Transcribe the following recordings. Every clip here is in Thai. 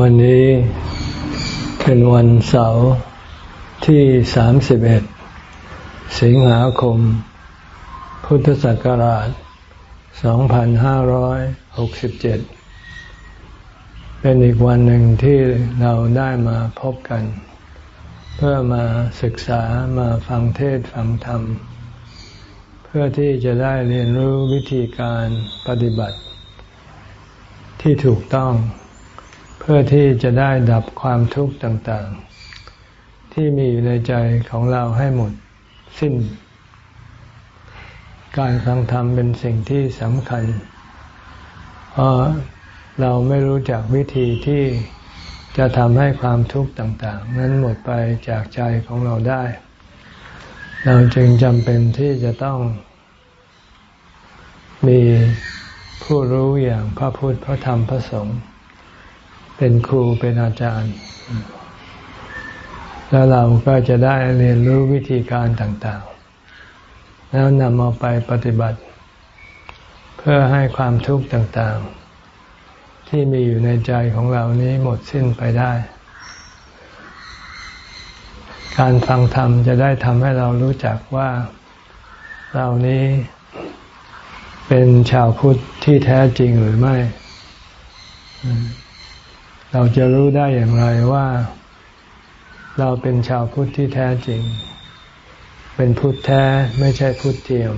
วันนี้เป็นวันเสาร์ที่ 31 สิงหาคม พุทธศักราช 2567 เป็นอีกวันหนึ่งที่เราได้มาพบกัน เพื่อมาศึกษามาฟังเทศฟังธรรม เพื่อที่จะได้เรียนรู้วิธีการปฏิบัติที่ถูกต้อง เพื่อที่จะได้ดับความทุกข์ต่างๆ ที่มีอยู่ในใจของเราให้หมดสิ้น การฟังธรรมเป็นสิ่งที่สำคัญ เพราะเราไม่รู้จักวิธีที่จะทำให้ความทุกข์ต่าง ๆ นั้นหมดไปจากใจของเราได้ เราจึงจำเป็นที่จะต้อง มีผู้รู้อย่างพระพุทธพระธรรมพระสงฆ์ เป็นครูเป็นอาจารย์ แล้วเราก็จะได้เรียนรู้วิธีการต่างๆ แล้วนำเอาไปปฏิบัติ เพื่อให้ความทุกข์ต่างๆ ที่มีอยู่ในใจของเรานี้หมดสิ้นไปได้ การฟังธรรมจะได้ทำให้เรารู้จักว่าเรานี้เป็นชาวพุทธที่แท้จริงหรือไม่ เราจะรู้ได้อย่างไรว่า เราเป็นชาวพุทธที่แท้จริง เป็นพุทธแท้ไม่ใช่พุทธเทียม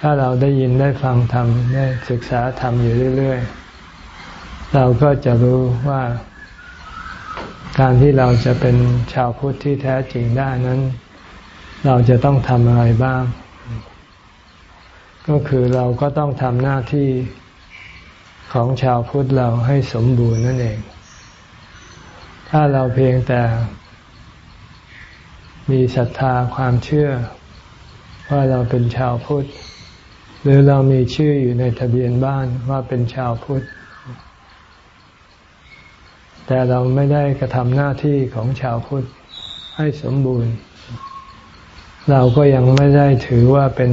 ถ้าเราได้ยินได้ฟังธรรมได้ศึกษาธรรมอยู่เรื่อย ๆ เราก็จะรู้ว่าการที่เราจะเป็นชาวพุทธที่แท้จริงได้นั้น เราจะต้องทำอะไรบ้าง ก็คือเราก็ต้องทำหน้าที่ ของชาวพุทธเราให้สมบูรณ์นั่นเอง ถ้าเราเพียงแต่มีศรัทธาความเชื่อ ว่าเราเป็นชาวพุทธ หรือเรามีชื่ออยู่ในทะเบียนบ้านว่าเป็นชาวพุทธ แต่เราไม่ได้กระทำหน้าที่ของชาวพุทธให้สมบูรณ์ เราก็ยังไม่ได้ถือว่าเป็น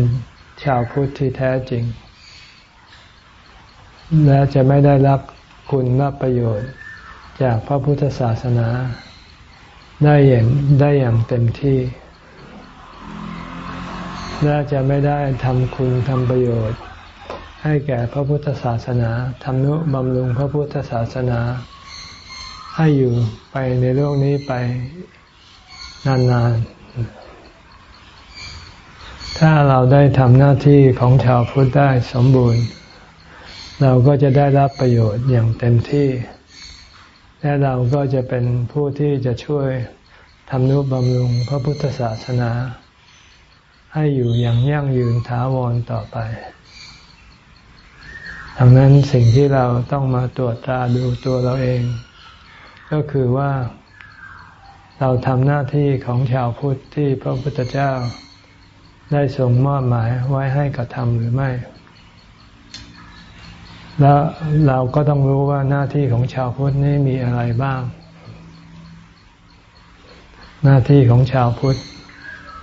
ชาวพุทธที่แท้จริง และจะไม่ได้รับคุณรับประโยชน์ จากพระพุทธศาสนา ได้อย่างได้อย่างเต็มที่ และจะไม่ได้ทำคุณทำประโยชน์ ให้แก่พระพุทธศาสนาทำนุบำรุงพระพุทธศาสนา ให้อยู่ไปในโลกนี้ไปนานๆ ถ้าเราได้ทำหน้าที่ของชาวพุทธได้สมบูรณ์ เราก็จะได้รับประโยชน์อย่างเต็มที่ และเราก็จะเป็นผู้ที่จะช่วยทำนุบำรุงพระพุทธศาสนา ให้อยู่อย่างยั่งยืนถาวรต่อไปดังนั้นสิ่งที่เราต้องมาตรวจตราดูตัวเราเอง ก็คือว่า เราทำหน้าที่ของชาวพุทธที่พระพุทธเจ้า ได้ทรงมอบหมายไว้ให้กระทำหรือไม่ แล้วเราก็ต้องรู้ว่าหน้าที่ของชาวพุทธนี่มีอะไรบ้าง หน้าที่ของชาวพุทธ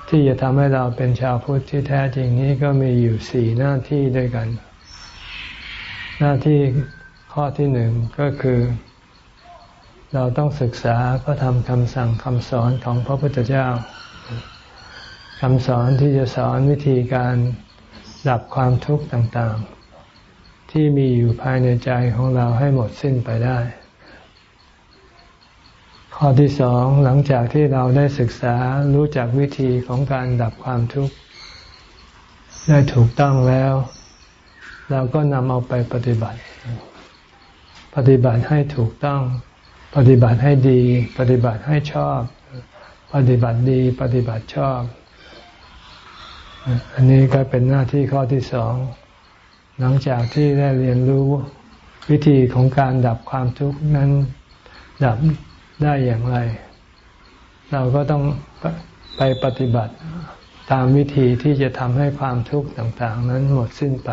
ที่จะทำให้เราเป็นชาวพุทธที่แท้จริงนี้ก็มีอยู่สี่หน้าที่ด้วยกัน หน้าที่ข้อที่หนึ่งก็คือ เราต้องศึกษาพระธรรมคำสั่งคำสอนของพระพุทธเจ้าคำสอนที่จะสอนวิธีการดับความทุกข์ต่างๆ ที่มีอยู่ภายในใจของเราให้หมดสิ้นไปได้ ข้อที่สองหลังจากที่เราได้ศึกษารู้จักวิธีของการดับความทุกข์ได้ถูกต้องแล้ว เราก็นำเอาไปปฏิบัติ ปฏิบัติให้ถูกต้อง ปฏิบัติให้ดี ปฏิบัติให้ชอบ ปฏิบัติดี ปฏิบัติชอบ อันนี้ก็เป็นหน้าที่ข้อที่สอง หลังจากที่ได้เรียนรู้วิธีของการดับความทุกข์นั้นดับได้อย่างไร เราก็ต้องไปปฏิบัติตามวิธีที่จะทำให้ความทุกข์ต่างๆ นั้นหมดสิ้นไป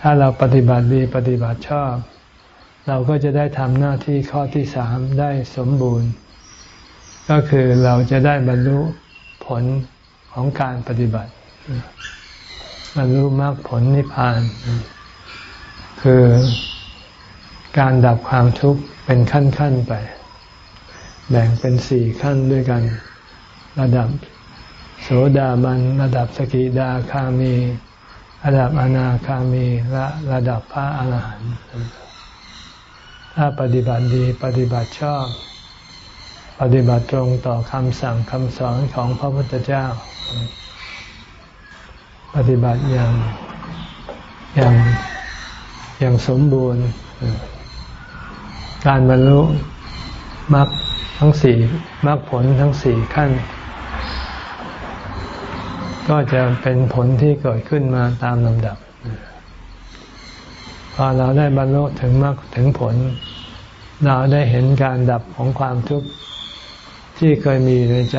ถ้าเราปฏิบัติดีปฏิบัติชอบ เราก็จะได้ทำหน้าที่ข้อที่สามได้สมบูรณ์ ก็คือเราจะได้บรรลุผลของการปฏิบัติ บรรลุมรรคผลนิพพาน คือการดับความทุกข์เป็นขั้นๆไป แบ่งเป็นสี่ขั้นด้วยกัน ระดับโสดาบัน ระดับสกิดาคามี ระดับอนาคามีและระดับพระอรหันต์ถ้าปฏิบัติดีปฏิบัติชอบ ปฏิบัติตรงต่อคำสั่งคำสอนของพระพุทธเจ้า ปฏิบัติอย่างอย่างอย่างสมบูรณ์ การบรรลุมรรคทั้งสี่มรรคผลทั้งสี่ขั้น ก็จะเป็นผลที่เกิดขึ้นมาตามลำดับ พอเราได้บรรลุถึงมรรคถึงผล เราได้เห็นการดับของความทุกข์ที่เคยมีในใจ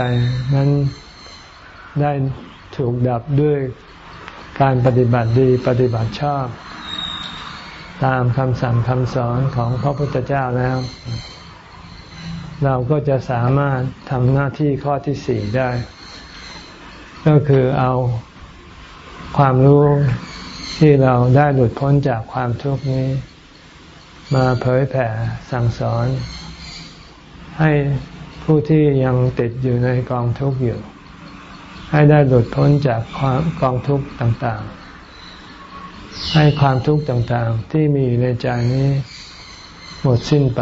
นั้นได้ถูกดับด้วย การปฏิบัติดีปฏิบัติชอบ ตามคำสั่งคำสอนของพระพุทธเจ้าแล้ว เราก็จะสามารถทำหน้าที่ข้อที่สี่ได้ ก็คือเอาความรู้ที่เราได้หลุดพ้นจากความทุกข์นี้ มาเผยแผ่สั่งสอน ให้ผู้ที่ยังติดอยู่ในกองทุกข์อยู่ ให้ได้หลุดพ้นจากความกองทุกข์ต่างๆ ให้ความทุกข์ต่างๆ ที่มีอยู่ในใจนี้หมดสิ้นไป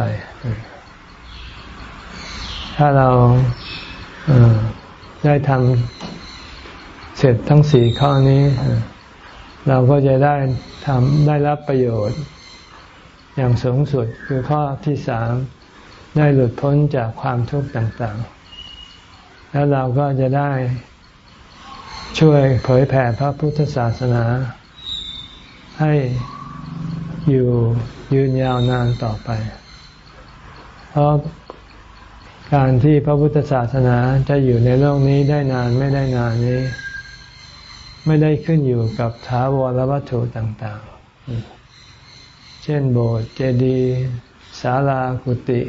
ถ้าเราได้ทำเสร็จทั้งสี่ข้อนี้ เราก็จะได้ทำได้รับประโยชน์ อย่างสูงสุดคือข้อที่สามได้หลุดพ้นจากความทุกข์ต่างๆ แล้วเราก็จะได้ ช่วยเผยแผ่พระพุทธศาสนา ให้อยู่ยืนยาวนานต่อไป เพราะการที่พระพุทธศาสนาจะอยู่ในโลกนี้ได้นานไม่ได้นานนี้ ไม่ได้ขึ้นอยู่กับถาวรวัตถุต่างๆ เช่นโบสถ์เจดีย์ศาลากุฏิ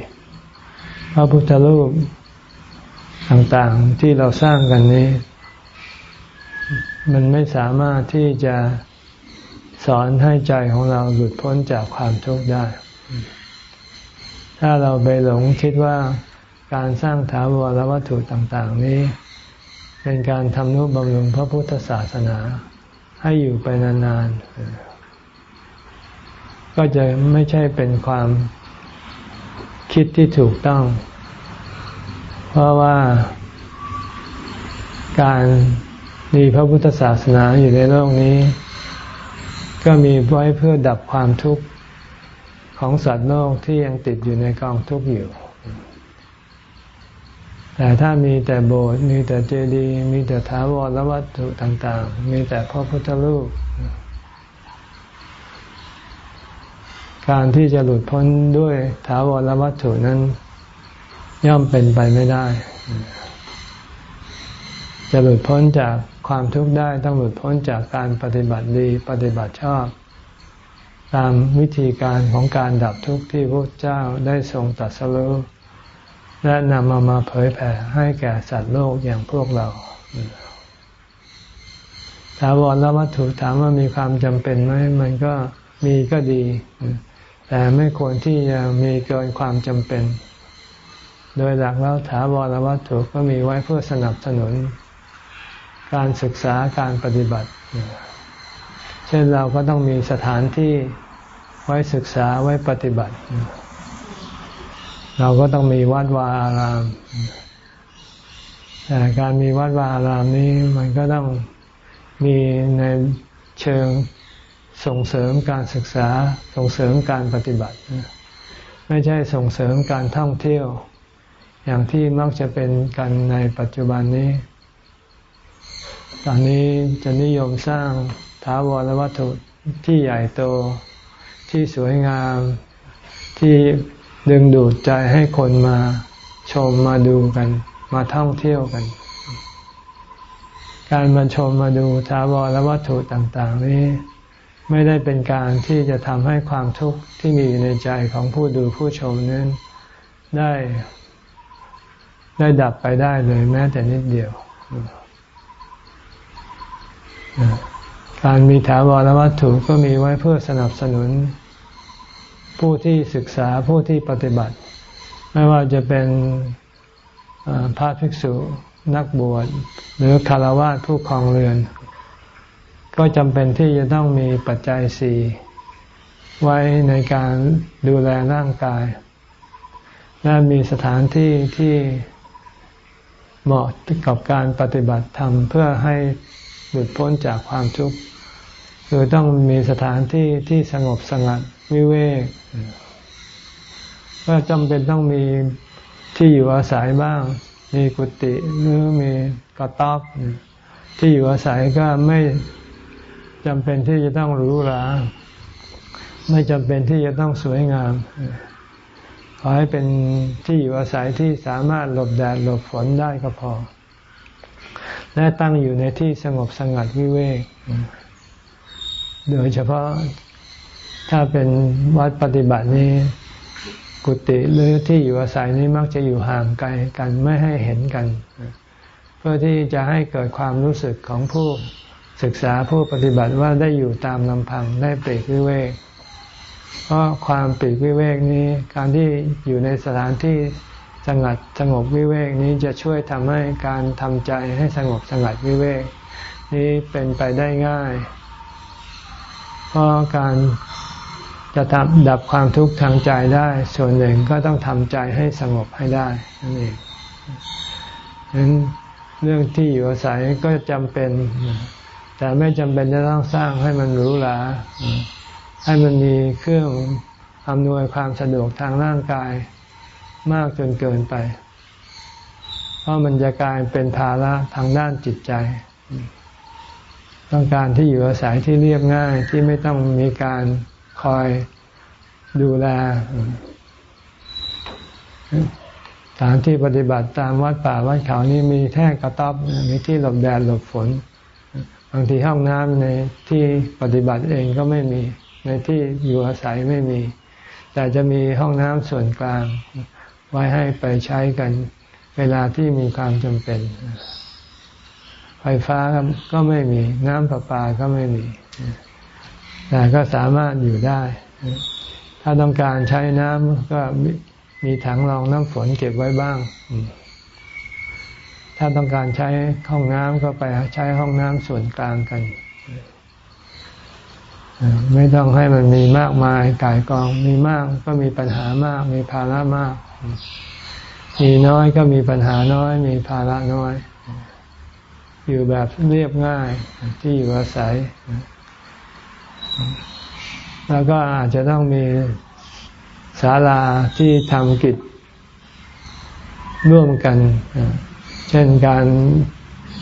พระพุทธรูปต่างๆที่เราสร้างกันนี้ มันไม่สามารถที่จะสอนให้ใจของเราหลุดพ้นจากความทุกข์ได้ ถ้าเราไปหลงคิดว่าการสร้างถาวรวัตถุต่างๆ นี้ เป็นการทำนุบำรุงพระพุทธศาสนา ให้อยู่ไปนานๆ ก็จะไม่ใช่เป็นความคิดที่ถูกต้อง เพราะว่าการ มีพระพุทธศาสนาอยู่ในโลกนี้ ก็มีไว้เพื่อดับความทุกข์ของสัตว์โลกที่ยังติดอยู่ในกองทุกข์อยู่ แต่ถ้ามีแต่โบสถ์มีแต่เจดีย์มีแต่ถาวรวัตถุต่างๆ มีแต่พระพุทธรูป การที่จะหลุดพ้นด้วยถาวรวัตถุนั้นย่อมเป็นไปไม่ได้ จะหลุดพ้นจาก ความทุกข์ได้ต้องหลุดพ้นจากการปฏิบัติดีปฏิบัติชอบ ตามวิธีการของการดับทุกข์ที่พระเจ้าได้ทรงตรัสรู้และนำมามาเผยแผ่ให้แก่สัตว์โลกอย่างพวกเราถาวรและวัตถุถามว่ามีความจำเป็นไหมมันก็มีก็ดี แต่ไม่ควรที่จะมีเกินความจำเป็น โดยหลักแล้วถาวรวัตถุก็มีไว้เพื่อสนับสนุน การศึกษาการปฏิบัติ เช่นเราก็ต้องมีสถานที่ไว้ศึกษาไว้ปฏิบัติ เราก็ต้องมีวัดวาอารามแต่การมีวัดวาอารามนี้มันก็ต้องมีในเชิงส่งเสริมการศึกษาส่งเสริมการปฏิบัติ ไม่ใช่ส่งเสริมการท่องเที่ยว อย่างที่มักจะเป็นกันในปัจจุบันนี้ ตอนนี้จะนิยมสร้างถาวรวัตถุที่ใหญ่โตที่สวยงามที่ดึงดูดใจให้คนมาชมมาดูกัน มาท่องเที่ยวกัน การมาชมมาดูถาวรวัตถุต่าง ๆ นี้ไม่ได้เป็นการที่จะทำให้ความทุกข์ที่มีอยู่ในใจของผู้ดูผู้ชมนั้นได้ ได้ดับไปได้เลยแม้แต่นิดเดียว การมีถาวรวัตถุก็มีไว้เพื่อสนับสนุน ผู้ที่ศึกษาผู้ที่ปฏิบัติ ไม่ว่าจะเป็นพระภิกษุนักบวชหรือคารวะผู้ครองเรือน ก็จำเป็นที่จะต้องมีปัจจัยสี่ไว้ในการดูแลร่างกาย และมีสถานที่ที่เหมาะกับการปฏิบัติธรรมเพื่อให้ หลุดพ้นจากความทุกข์คือต้องมีสถานที่ที่สงบสงัดวิเวกก็จำเป็นต้องมีที่อยู่อาศัยบ้าง มีกุฏิหรือมีกระต๊อบที่อยู่อาศัยก็ไม่จำเป็นที่จะต้องหรูหราไม่จำเป็นที่จะต้องสวยงามขอให้เป็นที่อยู่อาศัยที่สามารถหลบแดดหลบฝนได้ก็พอ และตั้งอยู่ในที่สงบสงัดวิเวก โดยเฉพาะถ้าเป็นวัดปฏิบัตินี้กุฏิหรือที่อยู่อาศัยนี้มักจะอยู่ห่างไกลกันไม่ให้เห็นกัน เพื่อที่จะให้เกิดความรู้สึกของผู้ศึกษาผู้ปฏิบัติว่าได้อยู่ตามลำพังได้เปรกวิเวก เพราะความปีกวิเวกนี้ การที่อยู่ในสถานที่ สงัดสงบวิเวกนี้จะช่วยทำให้การทำใจให้สงบสงัดวิเวก นี้เป็นไปได้ง่าย เพราะการจะทำดับความทุกข์ทางใจได้ ส่วนหนึ่งก็ต้องทำใจให้สงบให้ได้นั่นเองฉะนั้นเรื่องที่อยู่อาศัยก็จำเป็น แต่ไม่จำเป็นจะต้องสร้างให้มันหรูหราให้มันมีเครื่องอำนวยความสะดวกทางร่างกาย มากจนเกินไป เพราะมันจะกลายเป็นภาระทางด้านจิตใจ ต้องการที่อยู่อาศัยที่เรียบง่ายที่ไม่ต้องมีการคอยดูแลสถานที่ปฏิบัติตามวัดป่าวัดเขานี่มีแท่งกระต๊อบมีที่หลบแดดหลบฝน บางทีห้องน้ำในที่ปฏิบัติเองก็ไม่มีในที่อยู่อาศัยไม่มี แต่จะมีห้องน้ำส่วนกลาง ไว้ให้ไปใช้กันเวลาที่มีความจำเป็น ไฟฟ้าก็ไม่มี น้ำประปาก็ไม่มี แต่ก็สามารถอยู่ได้ ถ้าต้องการใช้น้ำก็มีถังรองน้ำฝนเก็บไว้บ้าง ถ้าต้องการใช้ห้องน้ำก็ไปใช้ห้องน้ำส่วนกลางกัน ไม่ต้องให้มันมีมากมายกายกอง มีมากก็มีปัญหามาก มีภาระมาก มีน้อยก็มีปัญหาน้อย มีภาระน้อย อยู่แบบเรียบง่ายที่อยู่อาศัย แล้วก็อาจจะต้องมีศาลาที่ทำกิจร่วมกัน เช่นการ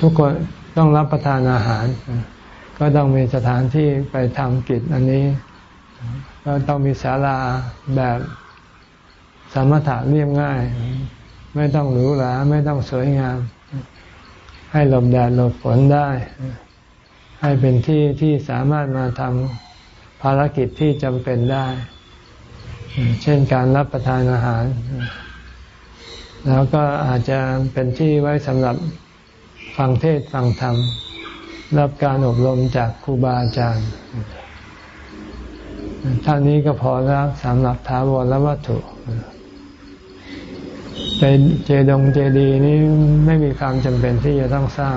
ทุกคนต้องรับประทานอาหาร ก็ต้องมีสถานที่ไปทำกิจอันนี้ ก็ต้องมีศาลาแบบ สมถะเรียบง่าย ไม่ต้องหรูหราไม่ต้องสวยงาม ให้หลบแดดหลบฝนได้ ให้เป็นที่ที่สามารถมาทำภารกิจที่จำเป็นได้ เช่นการรับประทานอาหาร แล้วก็อาจจะเป็นที่ไว้สำหรับฟังเทศฟังธรรม รับการอบรมจากครูบาอาจารย์ท่านี้ก็พอแล้วสำหรับถาวรและวัตถุ เจเจดงเจดีนี้ไม่มีความจำเป็นที่จะต้องสร้าง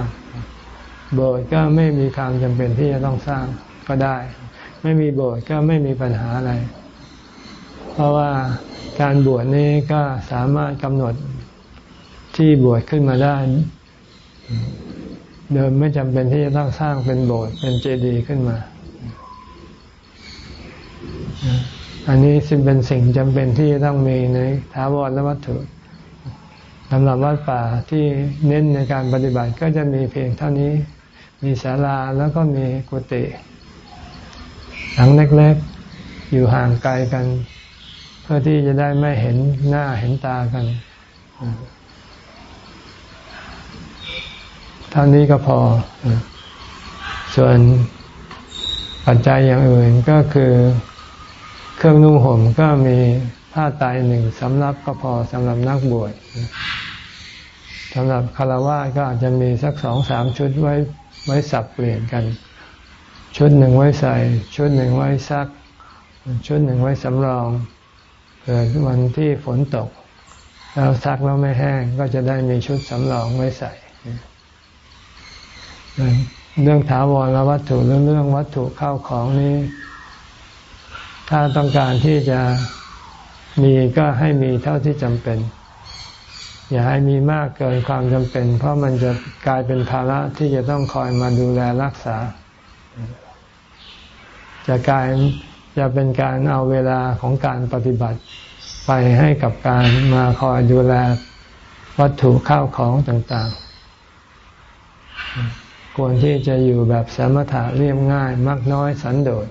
โบสถ์ก็ไม่มีความจำเป็นที่จะต้องสร้างก็ได้ ไม่มีโบสถ์ก็ไม่มีปัญหาอะไร เพราะว่าการบวชนี้ก็สามารถกำหนดที่บวชขึ้นมาได้ เดิมไม่จำเป็นที่จะต้องสร้างเป็นโบสถ์เป็นเจดีย์ขึ้นมา อันนี้ซึ่งเป็นสิ่งจำเป็นที่จะต้องมีในท้าวรและวัตถุ สำหรับวัดป่าที่เน้นในการปฏิบัติก็จะมีเพียงเท่านี้ มีศาลาแล้วก็มีกุฏิหลังเล็กๆ อยู่ห่างไกลกัน เพื่อที่จะได้ไม่เห็นหน้าเห็นตากันเท่านี้ก็พอ ส่วนปัจจัยอย่างอื่นก็คือเครื่องนุ่งห่มก็มีผ้าไตหนึ่งสำรับก็พอสำหรับนักบวช สำหรับคารวะก็อาจจะมีสักสองสามชุดไว้ไว้สับเปลี่ยนกัน ชุดหนึ่งไว้ใส่ ชุดหนึ่งไว้ซัก ชุดหนึ่งไว้สำรองเกิดวันที่ฝนตกแล้วซักแล้วไม่แห้งก็จะได้มีชุดสำรองไว้ใส่ เรื่องถาวรวัตถุเรื่องเรื่องวัตถุเข้าของนี้ ถ้าต้องการที่จะมีก็ให้มีเท่าที่จำเป็น อย่าให้มีมากเกินความจำเป็น เพราะมันจะกลายเป็นภาระที่จะต้องคอยมาดูแลรักษา จะกลายจะเป็นการเอาเวลาของการปฏิบัติ ไปให้กับการมาคอยดูแลวัตถุข้าวของต่างๆ ควรที่จะอยู่แบบสมถะเรียบง่าย มักน้อยสันโดษ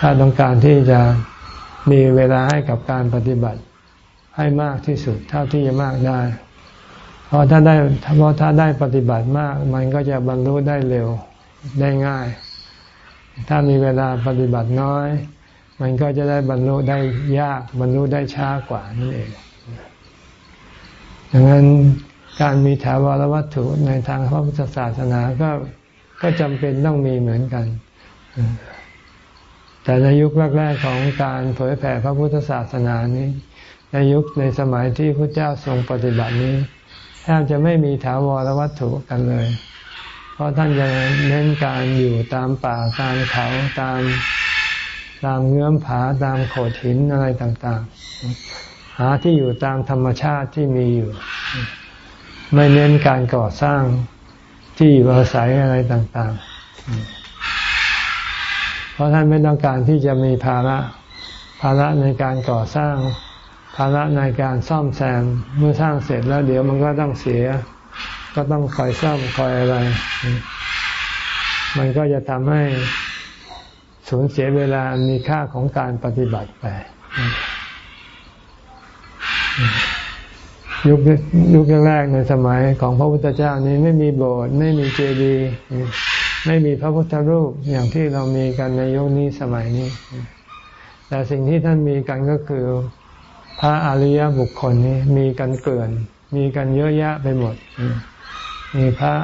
ถ้าต้องการที่จะมีเวลาให้กับการปฏิบัติ ให้มากที่สุดเท่าที่จะมากได้ เพราะถ้าได้เพราะถ้าได้ปฏิบัติมาก มันก็จะบรรลุได้เร็วได้ง่าย ถ้ามีเวลาปฏิบัติน้อย มันก็จะได้บรรลุได้ยากบรรลุได้ช้ากว่านั่นเองดังนั้นการมีถาวรวัตถุในทางพระพุทธศาสนาก็ก็จำเป็นต้องมีเหมือนกัน แต่ในยุคแรกๆของการเผยแผ่พระพุทธศาสนานี้ ในยุคในสมัยที่พระเจ้าทรงปฏิบัตินี้แทบจะไม่มีถาวรวัตถุกันเลย เพราะท่านจะเน้นการอยู่ตามป่าตามเขาตามตามเงื้อมผาตามโขดหินอะไรต่างๆ หาที่อยู่ตามธรรมชาติที่มีอยู่ ไม่เน้นการก่อสร้างที่อยู่อาศัยอะไรต่างๆ เพราะท่านไม่ต้องการที่จะมีภาระภาระในการก่อสร้าง ภาระในการซ่อมแซมเมื่อสร้างเสร็จแล้วเดี๋ยวมันก็ต้องเสีย ก็ต้องคอยซ่อมคอยอะไร มันก็จะทำให้สูญเสียเวลามีค่าของการปฏิบัติไปยุคยุคแรกในสมัยของพระพุทธเจ้านี้ไม่มีโบสถ์ไม่มีเจดีย์ไม่มีพระพุทธรูปอย่างที่เรามีกันในยุคนี้สมัยนี้ แต่สิ่งที่ท่านมีกันก็คือ พระอริยบุคคลนี้มีกันเกลื่อน มีกันเยอะแยะไปหมด มีพระ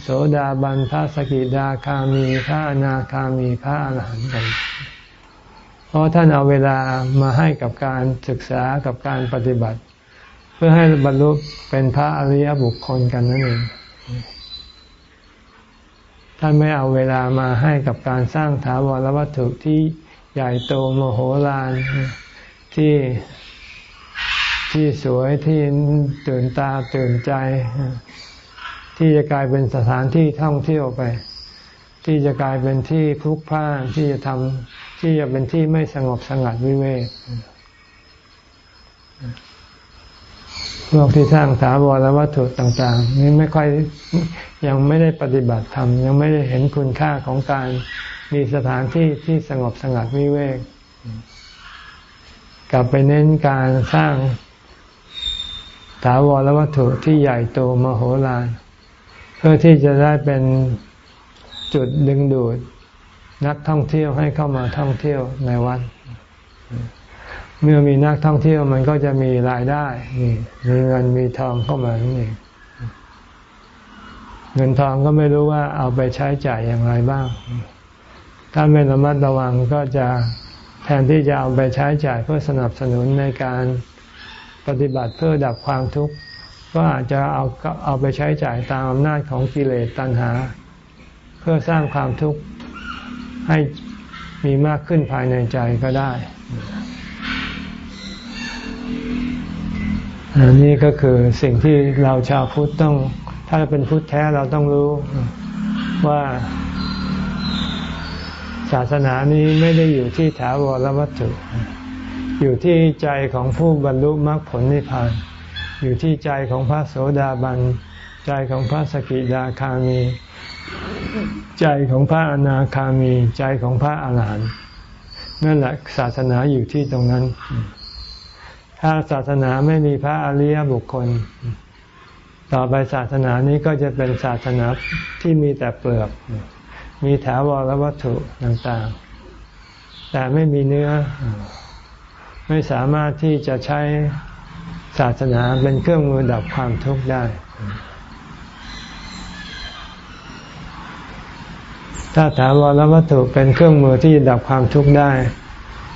โสดาบันพระสกิดาคามีพระอนาคามีพระอรหันต์กัน เพราะท่านเอาเวลามาให้กับการศึกษากับการปฏิบัติ เพื่อให้บรรลุเป็นพระอริยบุคคลกันนั่นเองท่านไม่เอาเวลามาให้กับการสร้างถาวรวัตถุที่ใหญ่โตโมโหลานที่ ที่สวยที่ตื่นตาตื่นใจ ที่จะกลายเป็นสถานที่ท่องเที่ยวไป ที่จะกลายเป็นที่พลุกพล่านที่จะทำที่จะเป็นที่ไม่สงบสงัดวิเวกพวกที่สร้างถาวรวัตถุต่าง ๆ นี่ไม่ค่อยยังไม่ได้ปฏิบัติธรรมยังไม่ได้เห็นคุณค่าของการมีสถานที่ที่สงบสงัดวิเวกกลับไปเน้นการสร้าง ถาวรวัตถุที่ใหญ่โตมโหฬารเพื่อที่จะได้เป็นจุดดึงดูดนักท่องเที่ยวให้เข้ามาท่องเที่ยวในวัด เมื่อมีนักท่องเที่ยวมันก็จะมีรายได้มีเงินมีทองเข้ามานี่เงินทองก็ไม่รู้ว่าเอาไปใช้จ่ายอย่างไรบ้าง ถ้าไม่ระมัดระวังก็จะแทนที่จะเอาไปใช้จ่ายเพื่อสนับสนุนในการ ปฏิบัติเพื่อดับความทุกข์ก็อาจจะเอาเอาไปใช้จ่ายตามอำนาจของกิเลสตัณหา เพื่อสร้างความทุกข์ให้มีมากขึ้นภายในใจก็ได้อันนี้ก็คือสิ่งที่เราชาวพุทธต้อง ถ้าเป็นพุทธแท้เราต้องรู้ว่าศาสนานี้ไม่ได้อยู่ที่ถาวรวัตถุ อยู่ที่ใจของผู้บรรลุมรรคผลนิพพาน อยู่ที่ใจของพระโสดาบัน ใจของพระสกิดาคามี ใจของพระอนาคามี ใจของพระอาหารหันต์นั่นแหละศาสนาอยู่ที่ตรงนั้น ถ้าศาสนาไม่มีพระอริยบุคคล ต่อไปศาสนานี้ก็จะเป็นศาสนาที่มีแต่เปลือก มีถาวรวัตถุต่างๆ แต่ไม่มีเนื้อ ไม่สามารถที่จะใช้ศาสนาเป็นเครื่องมือดับความทุกข์ได้ ถ้าถามว่าแล้ววัตถุเป็นเครื่องมือที่ดับความทุกข์ได้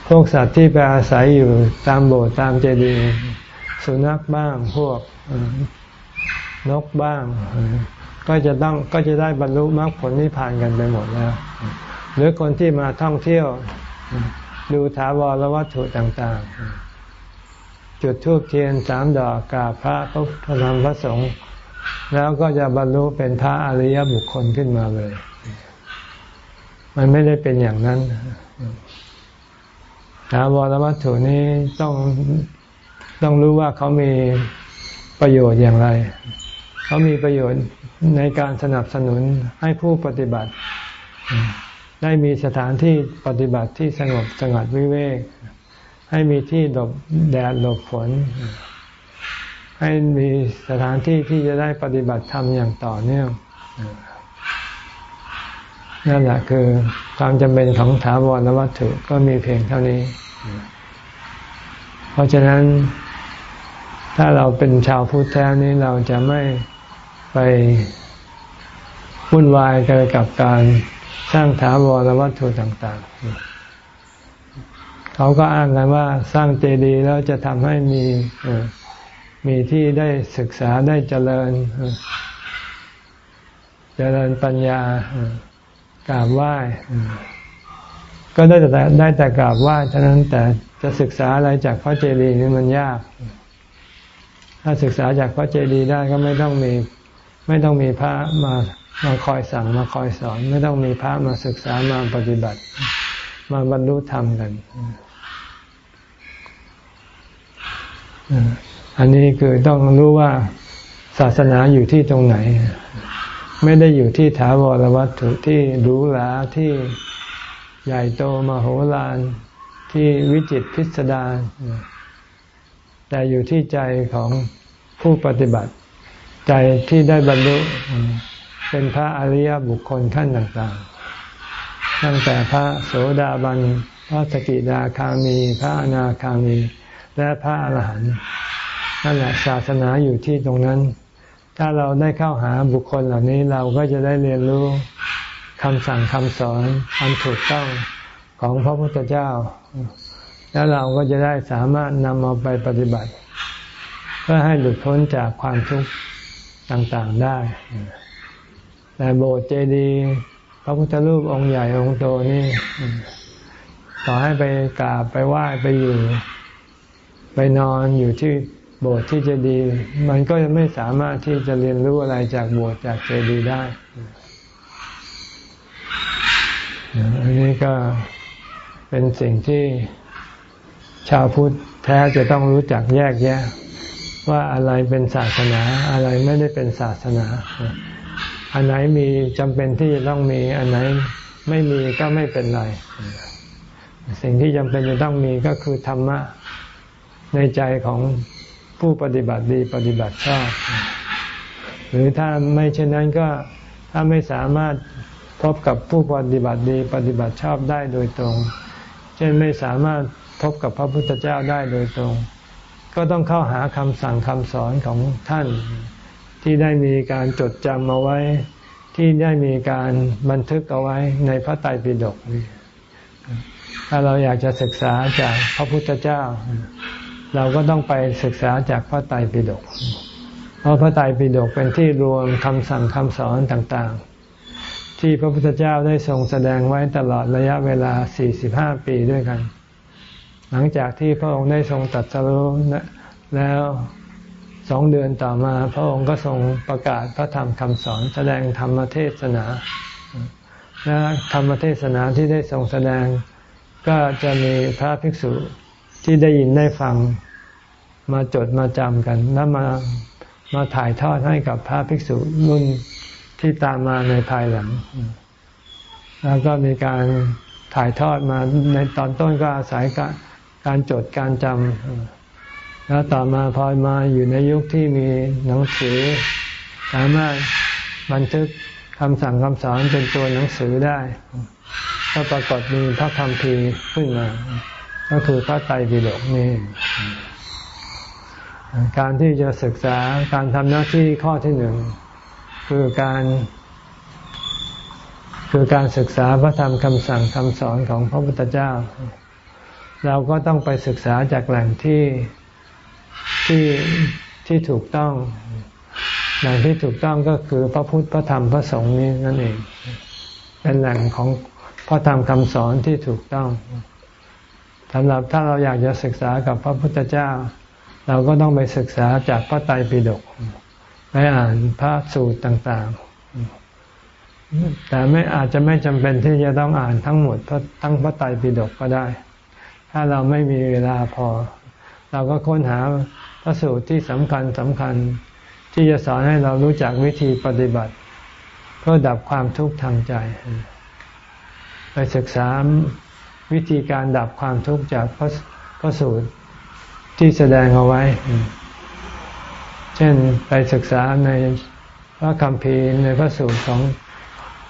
พวกสัตว์ที่ไปอาศัยอยู่ตามโบสถ์ตามเจดีย์สุนัขบ้างพวกนกบ้าง ก็จะต้องก็จะได้บรรลุมรรคผลนิพพานกันไปหมดแล้ว หรือคนที่มาท่องเที่ยว ดูถาวรวัตถุต่างๆ จุดทูบเทียนสามดอกกราบพระพระธรรมพระสงฆ์แล้วก็จะบรรลุเป็นพระอริยบุคคลขึ้นมาเลย มันไม่ได้เป็นอย่างนั้นถาวรวัตถุนี้ต้องต้องรู้ว่าเขามีประโยชน์อย่างไร เขามีประโยชน์ในการสนับสนุนให้ผู้ปฏิบัติ ได้มีสถานที่ปฏิบัติที่สงบสงัดวิเวก ให้มีที่หลบแดดหลบฝน ให้มีสถานที่ที่จะได้ปฏิบัติธรรมอย่างต่อเนื่องนั่นแหละคือความจำเป็นของถาวรวัตถุก็มีเพียงเท่านี้ เพราะฉะนั้น ถ้าเราเป็นชาวพุทธแท้นี้เราจะไม่ไปวุ่นวายกันกับการ สร้างถาวรวัตถุต่าง ๆ เขาก็อ้างกันว่าสร้างเจดีย์แล้วจะทำให้มีมีที่ได้ศึกษาได้เจริญ เจริญปัญญากราบไหว้ก็ได้แต่ได้แต่กราบไหว้เท่านั้นแต่จะศึกษาอะไรจากพระเจดีย์นี่มันยาก ถ้าศึกษาจากพระเจดีย์ได้ก็ไม่ต้องมี ไม่ต้องมีพระมา มาคอยสั่งมาคอยสอน ไม่ต้องมีพระมาศึกษามาปฏิบัติ มาบรรลุธรรมกัน อันนี้คือต้องรู้ว่าศาสนาอยู่ที่ตรงไหน ไม่ได้อยู่ที่ถาวรวัตถุที่หรูหราที่ใหญ่โตมโหฬารที่วิจิตพิสดารแต่อยู่ที่ใจของผู้ปฏิบัติ ใจที่ได้บรรลุ เป็นพระอริยบุคคลขั้นต่างๆ ตั้งแต่พระโสดาบัน พระสกิดาคามี พระอนาคามี และพระอรหันต์นั่นแหละศาสนาอยู่ที่ตรงนั้น ถ้าเราได้เข้าหาบุคคลเหล่านี้เราก็จะได้เรียนรู้คำสั่งคำสอนอันถูกต้องของพระพุทธเจ้า แล้วเราก็จะได้สามารถนำเอาไปปฏิบัติ เพื่อให้หลุดพ้นจากความทุกข์ต่างๆได้ แต่โบสถ์เจดีย์พระพุทธรูปองค์ใหญ่องค์โตนี่ต่อให้ไปกราบไปไหว้ไปอยู่ ไปนอนอยู่ที่โบสถ์ที่เจดีย์มันก็จะไม่สามารถที่จะเรียนรู้อะไรจากโบสถ์จากเจดีย์ได้อันนี้ก็เป็นสิ่งที่ชาวพุทธแท้จะต้องรู้จักแยกแยะ ว่าอะไรเป็นศาสนาอะไรไม่ได้เป็นศาสนา อันไหนมีจำเป็นที่จะต้องมี อันไหนไม่มีก็ไม่เป็นไร สิ่งที่จำเป็นจะต้องมีก็คือธรรมะในใจของผู้ปฏิบัติดีปฏิบัติชอบ หรือถ้าไม่เช่นนั้นก็ถ้าไม่สามารถพบกับผู้ปฏิบัติดีปฏิบัติชอบได้โดยตรง เช่นไม่สามารถพบกับพระพุทธเจ้าได้โดยตรง ก็ต้องเข้าหาคำสั่งคำสอนของท่าน ที่ได้มีการจดจำเอาไว้ ที่ได้มีการบันทึกเอาไว้ในพระไตรปิฎกนี่ถ้าเราอยากจะศึกษาจากพระพุทธเจ้า เราก็ต้องไปศึกษาจากพระไตรปิฎกเพราะพระไตรปิฎกเป็นที่รวมคำสั่งคำสอนต่างๆ ที่พระพุทธเจ้าได้ทรงแสดงไว้ตลอดระยะเวลา 45 ปีด้วยกัน หลังจากที่พระองค์ได้ทรงตัดสรู้แล้ว สองเดือนต่อมา พระองค์ก็ทรงประกาศพระธรรมคำสอนแสดงธรรมเทศนาและธรรมเทศนาที่ได้ทรงแสดงก็จะมีพระภิกษุที่ได้ยินได้ฟังมาจดมาจำกันแล้วมามาถ่ายทอดให้กับพระภิกษุรุ่นที่ตามมาในภายหลัง แล้วก็มีการถ่ายทอดมาในตอนต้นก็อาศัยการการจดการจำ แล้วต่อมาพอมาอยู่ในยุคที่มีหนังสือ สามารถบันทึกคำสั่งคำสอนเป็นตัวหนังสือได้ก็ปรากฏมีพระคำพีขึ้นมา ก็คือพระไตรปิฎกนี่การที่จะศึกษาการทำหน้าที่ข้อที่หนึ่งคือการ คือการศึกษาพระธรรมคำสั่งคำสอนของพระพุทธเจ้า เราก็ต้องไปศึกษาจากแหล่งที่ ที่ที่ถูกต้องแหล่งที่ถูกต้องก็คือพระพุทธพระธรรมพระสงฆ์นี้นั่นเอง เป็นแหล่งของพระธรรมคำสอนที่ถูกต้องสำหรับถ้าเราอยากจะศึกษากับพระพุทธเจ้า เราก็ต้องไปศึกษาจากพระไตรปิฎกไปอ่านพระสูตรต่างๆ แต่ไม่อาจจะไม่จำเป็นที่จะต้องอ่านทั้งหมดทั้งพระไตรปิฎกก็ได้ ถ้าเราไม่มีเวลาพอ เราก็ค้นหาพระสูตรที่สำคัญสำคัญ ที่จะสอนให้เรารู้จักวิธีปฏิบัติ เพื่อดับความทุกข์ทางใจ ไปศึกษาวิธีการดับความทุกข์จากพระพระสูตรที่แสดงเอาไว้ เช่นไปศึกษาในพระคัมภีร์ในพระสูตรของ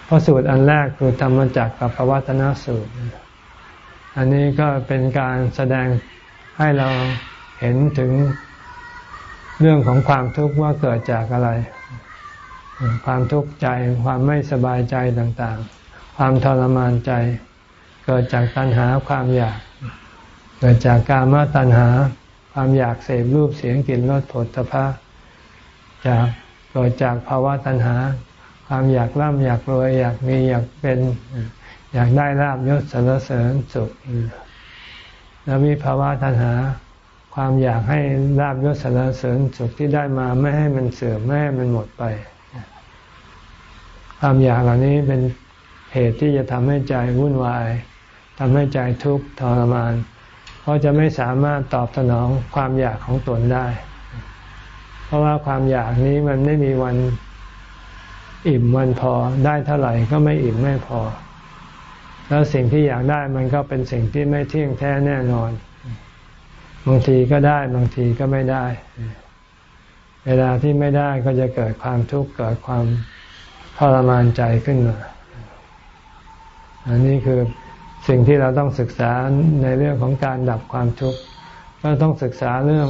พระสูตรอันแรกคือธรรมจักรกับปวัตนสูตร อันนี้ก็เป็นการแสดงให้เรา เห็นถึงเรื่องของความทุกข์ว่าเกิดจากอะไร ความทุกข์ใจความไม่สบายใจต่างๆ ความทรมานใจ เกิดจากตัณหาความอยาก เกิดจากกามตัณหา ความอยากเสพรูปเสียงกลิ่นรสผลตภะจากเกิดจากภาวะตัณหา ความอยากร่ำอยากรวย อยากมีอยากเป็นอยากได้ลาบยศสรรเสริญสุข แล้วมีภาวะตัณหา ความอยากให้ลาบยศสรรเสริญสุขที่ได้มาไม่ให้มันเสื่อมไม่ให้มันหมดไป ความอยากเหล่านี้เป็นเหตุที่จะทำให้ใจวุ่นวายทำให้ใจทุกข์ทรมาน เพราะจะไม่สามารถตอบสนองความอยากของตนได้ เพราะว่าความอยากนี้มันไม่มีวันอิ่มวันพอได้เท่าไหร่ก็ไม่อิ่มไม่พอ แล้วสิ่งที่อยากได้มันก็เป็นสิ่งที่ไม่เที่ยงแท้แน่นอน บางทีก็ได้บางทีก็ไม่ได้ เวลาที่ไม่ได้ก็จะเกิดความทุกข์เกิดความทรมานใจขึ้นมาอันนี้คือสิ่งที่เราต้องศึกษาในเรื่องของการดับความทุกข์ก็ต้องศึกษาเรื่อง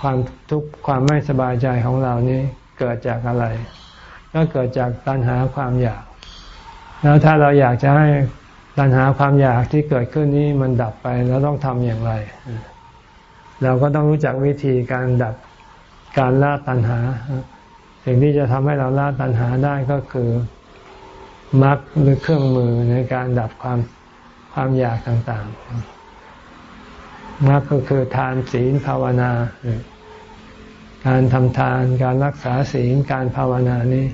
ความทุกข์ความไม่สบายใจของเรานี้เกิดจากอะไร ก็เกิดจากตัณหาความอยาก แล้วถ้าเราอยากจะให้ตัณหาความอยากที่เกิดขึ้นนี้มันดับไปเราต้องทำอย่างไร เราก็ต้องรู้จักวิธีการดับการละตัณหา สิ่งที่จะทำให้เราละตัณหาได้ก็คือมรรคหรือเครื่องมือในการดับความความอยากต่างๆมรรคก็คือทานศีลภาวนา การทำทานการรักษาศีลการภาวนานี้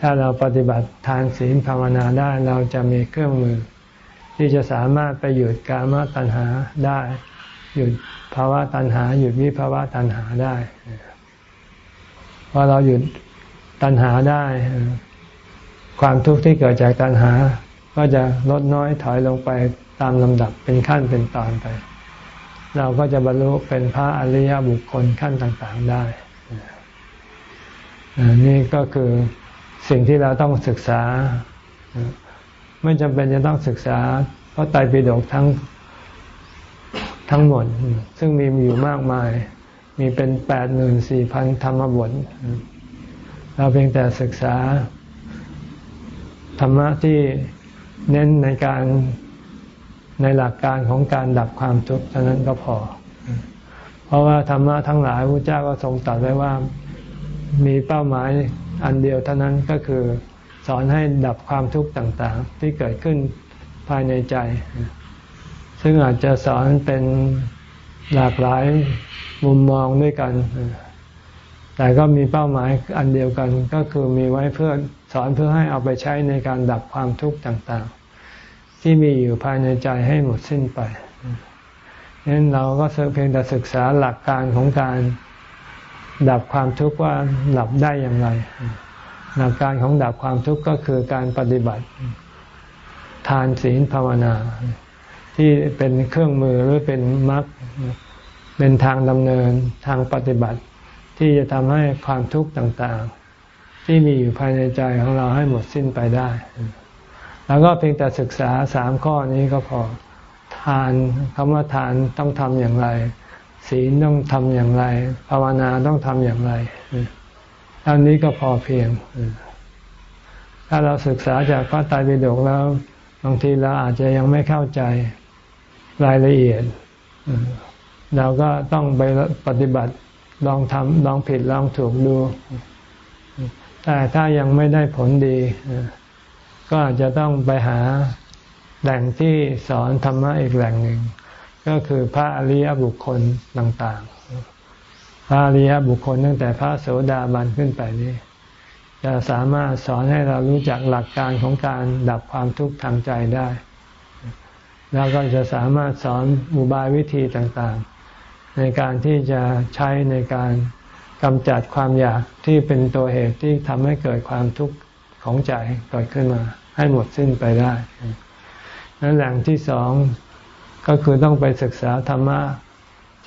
ถ้าเราปฏิบัติทานศีลภาวนาได้เราจะมีเครื่องมือ ที่จะสามารถไปหยุดกามตัณหาได้ หยุดภาวะตัณหา หยุดวิภาวะตัณหาได้พอเราหยุดตัณหาได้ ความทุกข์ที่เกิดจากตัณหา ก็จะลดน้อยถอยลงไปตามลำดับเป็นขั้นเป็นตอนไป เราก็จะบรรลุเป็นพระอริยบุคคลขั้นต่างๆได้ นี่ก็คือสิ่งที่เราต้องศึกษา ไม่จำเป็นจะต้องศึกษา เพราะไตรปิฎกทั้ง ทั้งหมด ซึ่งมีอยู่มากมาย มีเป็นแปดหมื่นสี่พันธรรมบท เราเพียงแต่ศึกษา ธรรมะที่เน้นในการในหลักการของการดับความทุกข์เท่านั้นก็พอ เพราะว่าธรรมะทั้งหลายพระเจ้าก็ทรงตรัสไว้ว่ามีเป้าหมายอันเดียวเท่านั้นก็คือสอนให้ดับความทุกข์ต่างๆ ที่เกิดขึ้นภายในใจ ซึ่งอาจจะสอนเป็นหลากหลายมุมมองด้วยกัน แต่ก็มีเป้าหมายอันเดียวกันก็คือมีไว้เพื่อสอนเพื่อให้เอาไปใช้ในการดับความทุกข์ต่างๆ ที่มีอยู่ภายในใจให้หมดสิ้นไปนั้นเราก็เพียงแต่ศึกษาหลักการของการดับความทุกข์ว่าดับได้อย่างไร หลักการของดับความทุกข์ก็คือการปฏิบัติ ทานศีลภาวนา ที่เป็นเครื่องมือหรือเป็นมรรคเป็นทางดำเนินทางปฏิบัติ ที่จะทำให้ความทุกข์ต่างๆ ที่มีอยู่ภายในใจของเราให้หมดสิ้นไปได้ แล้วก็เพียงแต่ศึกษาสามข้อนี้ก็พอทานคำว่าทานต้องทำอย่างไร ศีลต้องทำอย่างไร ภาวนาต้องทำอย่างไรอันนี้ก็พอเพียง ถ้าเราศึกษาจากพระไตรปิฎกแล้วบางทีเราอาจจะยังไม่เข้าใจ รายละเอียด เราก็ต้องไปปฏิบัติลองทำลองผิดลองถูกดู แต่ถ้ายังไม่ได้ผลดี ก็อาจจะต้องไปหาแหล่งที่สอนธรรมะอีกแหล่งหนึ่ง ก็คือพระอริยบุคคลต่างๆ พระอริยบุคคลตั้งแต่พระโสดาบันขึ้นไปนี้จะสามารถสอนให้เรารู้จักหลักการของการดับความทุกข์ทางใจได้ แล้วก็จะสามารถสอนอุบายวิธีต่างๆ ในการที่จะใช้ในการกำจัดความอยากที่เป็นตัวเหตุที่ทำให้เกิดความทุกข์ของใจเกิดขึ้นมา ให้หมดสิ้นไปได้นั้นแหล่งที่สองก็คือต้องไปศึกษาธรรมะ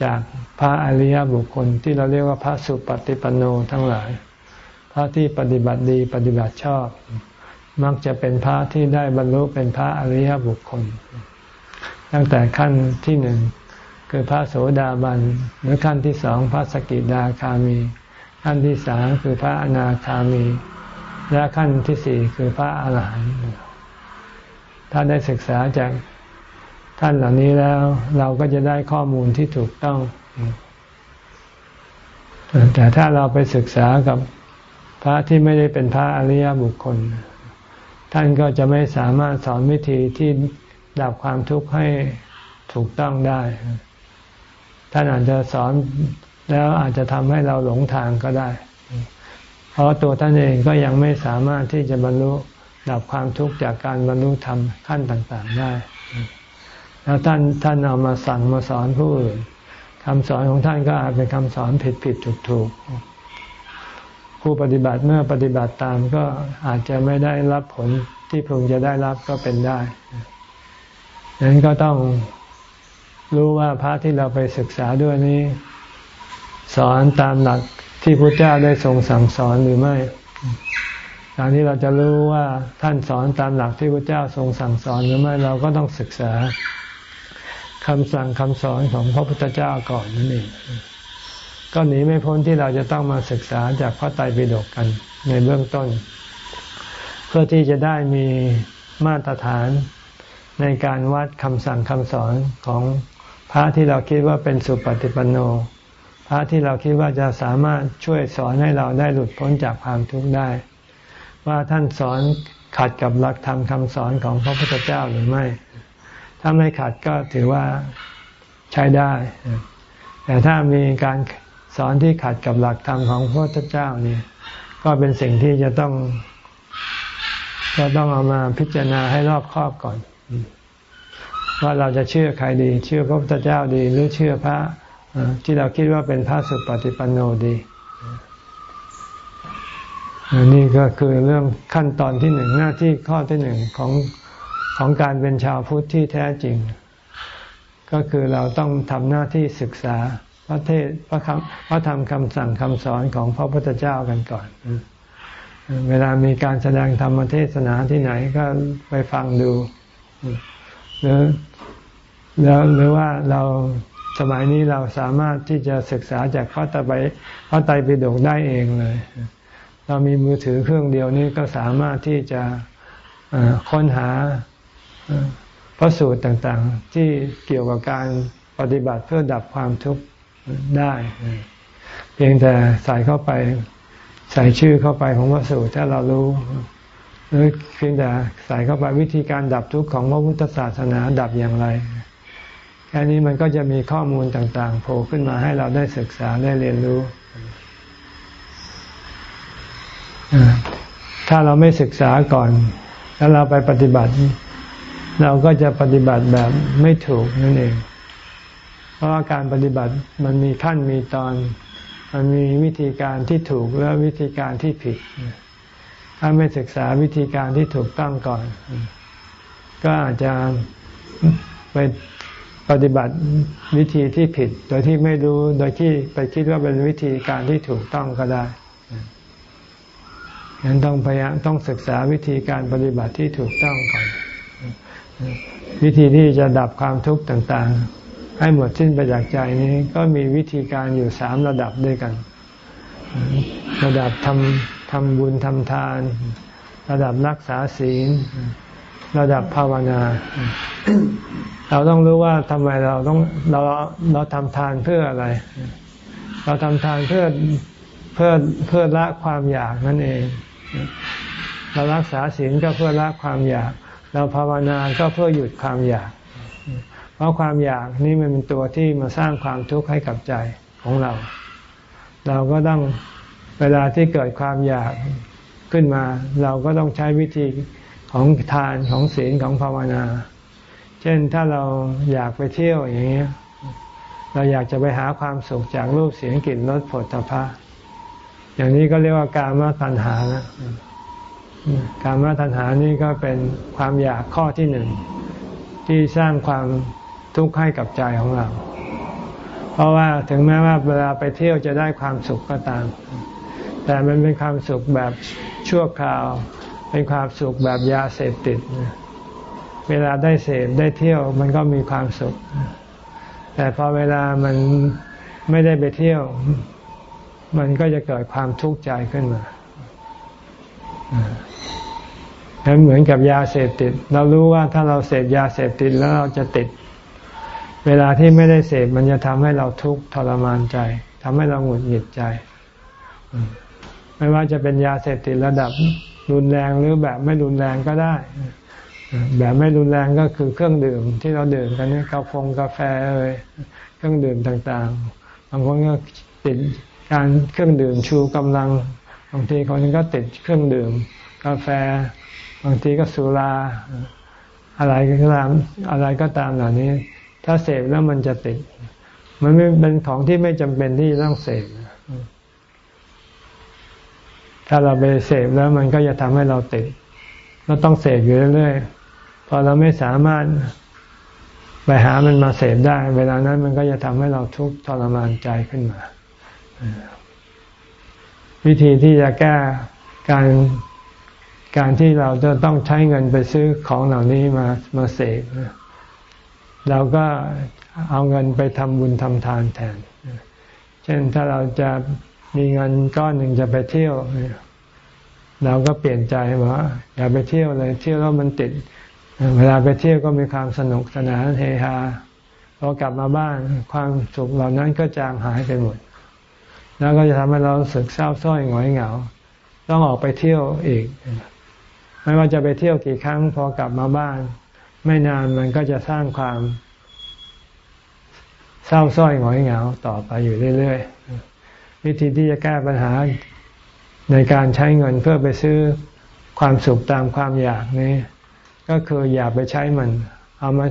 จากพระอริยบุคคลที่เราเรียกว่าพระสุปฏิปันโนทั้งหลาย พระที่ปฏิบัติดีปฏิบัติชอบ มักจะเป็นพระที่ได้บรรลุเป็นพระอริยบุคคล ตั้งแต่ขั้นที่หนึ่งคือพระโสดาบันหรือขั้นที่สองพระสกิดาคามี ขั้นที่สามคือพระอนาคามี และขั้นที่สี่คือพระอาหารหันต์ถ้าได้ศึกษาจากท่านเหล่านี้แล้วเราก็จะได้ข้อมูลที่ถูกต้อง แต่ถ้าเราไปศึกษากับพระที่ไม่ได้เป็นพระอริยบุคคล ท่านก็จะไม่สามารถสอนวิธีที่ ดับความทุกข์ให้ถูกต้องได้ ท่านอาจจะสอนแล้วอาจจะทำให้เราหลงทางก็ได้ เพราะตัวท่านเองก็ยังไม่สามารถที่จะบรรลุดับความทุกข์จากการบรรลุธรรมขั้นต่าง ๆได้ แล้วท่านท่านเอามาสั่งมาสอนผู้อื่นคำสอนของท่านก็อาจเป็นคำสอนผิดผิดถูกถูกผู้ปฏิบัติเมื่อปฏิบัติตามก็อาจจะไม่ได้รับผลที่พึงจะได้รับก็เป็นได้ นั้นก็ต้องรู้ว่าพระที่เราไปศึกษาด้วยนี้ สอนตามหลักที่พระเจ้าได้ทรงสั่งสอนหรือไม่ การที่เราจะรู้ว่าท่านสอนตามหลักที่พระเจ้าทรงสั่งสอนหรือไม่เราก็ต้องศึกษาคำสั่งคำสอนของพระพุทธเจ้าก่อนนั่นเองก็หนีไม่พ้นที่เราจะต้องมาศึกษาจากพระไตรปิฎกกันในเบื้องต้น เพื่อที่จะได้มีมาตรฐาน ในการวัดคำสั่งคำสอนของพระที่เราคิดว่าเป็นสุปฏิปันโน พระที่เราคิดว่าจะสามารถช่วยสอนให้เราได้หลุดพ้นจากความทุกข์ได้ ว่าท่านสอนขัดกับหลักธรรมคำสอนของพระพุทธเจ้าหรือไม่ ถ้าไม่ขัดก็ถือว่าใช้ได้ แต่ถ้ามีการสอนที่ขัดกับหลักธรรมของพระพุทธเจ้านี่ก็เป็นสิ่งที่จะต้อง ก็ต้องเอามาพิจารณาให้รอบครอบก่อน ว่าเราจะเชื่อใครดี เชื่อพระพุทธเจ้าดีหรือเชื่อพระที่เราคิดว่าเป็นพระสุปฏิปันโนดีนี่ก็คือเรื่องขั้นตอนที่หนึ่งหน้าที่ข้อที่หนึ่งของของการเป็นชาวพุทธที่แท้จริง ก็คือเราต้องทำหน้าที่ศึกษาพระเทศพระคำพระธรรมคำสั่งคำสอนของพระพุทธเจ้ากันก่อน เวลามีการแสดงธรรมเทศนาที่ไหนก็ไปฟังดู หรือแล้วหรือว่าเราสมัยนี้เราสามารถที่จะศึกษาจากพระตไบพระไตรปิฎกได้เองเลย เรามีมือถือเครื่องเดียวนี้ก็สามารถที่จะค้นหาพระสูตรต่างๆ ที่เกี่ยวกับการปฏิบัติเพื่อดับความทุกข์ได้ เพียงแต่ใส่เข้าไปใส่ชื่อเข้าไปของพระสูตรถ้าเรารู้ หรือเพียงแต่ใส่เข้าไปวิธีการดับทุกข์ของพระพุทธศาสนาดับอย่างไรแค่นี้มันก็จะมีข้อมูลต่างๆโผล่ขึ้นมาให้เราได้ศึกษาได้เรียนรู้ ถ้าเราไม่ศึกษาก่อน แล้วเราไปปฏิบัติ เราก็จะปฏิบัติแบบไม่ถูกนั่นเอง เพราะาการปฏิบัติมันมีขั้นมีตอน มันมีวิธีการที่ถูกและวิธีการที่ผิด ถ้าไม่ศึกษาวิธีการที่ถูกต้องก่อน ก็อาจจะไปปฏิบัติวิธีที่ผิด โดยที่ไม่รู้โดยที่ไปคิดว่าเป็นวิธีการที่ถูกต้องก็ได้งั้นต้องพยายามต้องศึกษาวิธีการปฏิบัติที่ถูกต้องก่อน วิธีที่จะดับความทุกข์ต่างๆ ให้หมดสิ้นไปจากใจนี้ก็มีวิธีการอยู่สามระดับด้วยกัน ระดับทำ ทำบุญทำทาน ระดับรักษาศีล ระดับภาวนา เราต้องรู้ว่าทำไมเราต้องเราเราทำทานเพื่ออะไร เราทำทานเพื่อเพื่อเพื่อละความอยากนั่นเอง เรารักษาศีลก็เพื่อละความอยาก เราภาวนาก็เพื่อหยุดความอยาก เพราะความอยากนี่มันเป็นตัวที่มาสร้างความทุกข์ให้กับใจของเรา เราก็ต้อง เวลาที่เกิดความอยากขึ้นมา เราก็ต้องใช้วิธีของทานของศีลของภาวนา เช่นถ้าเราอยากไปเที่ยวอย่างนี้เราอยากจะไปหาความสุขจากรูปเสียงกลิ่นรสผลตภะอย่างนี้ก็เรียกว่าการมาตัณหานะการมาตัณหานี่ก็เป็นความอยากข้อที่หนึ่งที่สร้างความทุกข์ให้กับใจของเรา เพราะว่าถึงแม้ว่าเวลาไปเที่ยวจะได้ความสุขก็ตาม แต่มันเป็นความสุขแบบชั่วคราว เป็นความสุขแบบยาเสพติด เวลาได้เสพได้เที่ยวมันก็มีความสุข แต่พอเวลามันไม่ได้ไปเที่ยว มันก็จะเกิดความทุกข์ใจขึ้นมานั้นเหมือนกับยาเสพติด เรารู้ว่าถ้าเราเสพยาเสพติดแล้วเราจะติด เวลาที่ไม่ได้เสพมันจะทำให้เราทุกข์ทรมานใจทำให้เราหงุดหงิดใจ ไม่ว่าจะเป็นยาเสพติดระดับรุนแรงหรือแบบไม่รุนแรงก็ได้ แบบไม่รุนแรงก็คือเครื่องดื่มที่เราดื่มกันนี่กาแฟกาแฟเอ่ยเครื่องดื่มต่างๆ บางคนก็ติดการเครื่องดื่มชูกำลัง บางทีคนก็ติดเครื่องดื่ม กาแฟ บางทีก็สุราอะไรก็ตามอะไรก็ตามเหล่านี้ ถ้าเสพแล้วมันจะติด มันไม่เป็นของที่ไม่จำเป็นที่ต้องเสพ ถ้าเราไปเสพแล้วมันก็จะทำให้เราติด เราต้องเสพอยู่เรื่อยๆ พอเราไม่สามารถไปหามันมาเสพได้ เวลานั้นมันก็จะทำให้เราทุกข์ทรมานใจขึ้นมา วิธีที่จะแก้การการที่เราจะต้องใช้เงินไปซื้อของเหล่านี้มามาเสพเราก็เอาเงินไปทำบุญทำทานแทน เช่นถ้าเราจะ มีเงินก้อนหนึ่งจะไปเที่ยว เราก็เปลี่ยนใจว่าอย่าไปเที่ยวเลยเที่ยวแล้วมันติด เวลาไปเที่ยวก็มีความสนุกสนานเฮฮาพอกลับมาบ้านความสุขเหล่านั้นก็จางหายไปหมด แล้วก็จะทำให้เราสึกเศร้าส้อยหงอยเหงา ต้องออกไปเที่ยวอีก ไม่ว่าจะไปเที่ยวกี่ครั้ง พอกลับมาบ้าน ไม่นานมันก็จะสร้างความ เศร้าส้อยหงอยเหงาต่อไปอยู่เรื่อยๆ วิธีที่จะแก้ปัญหาในการใช้เงินเพื่อไปซื้อความสุขตามความอยากนี้ ก็คืออย่าไปใช้มัน เอามา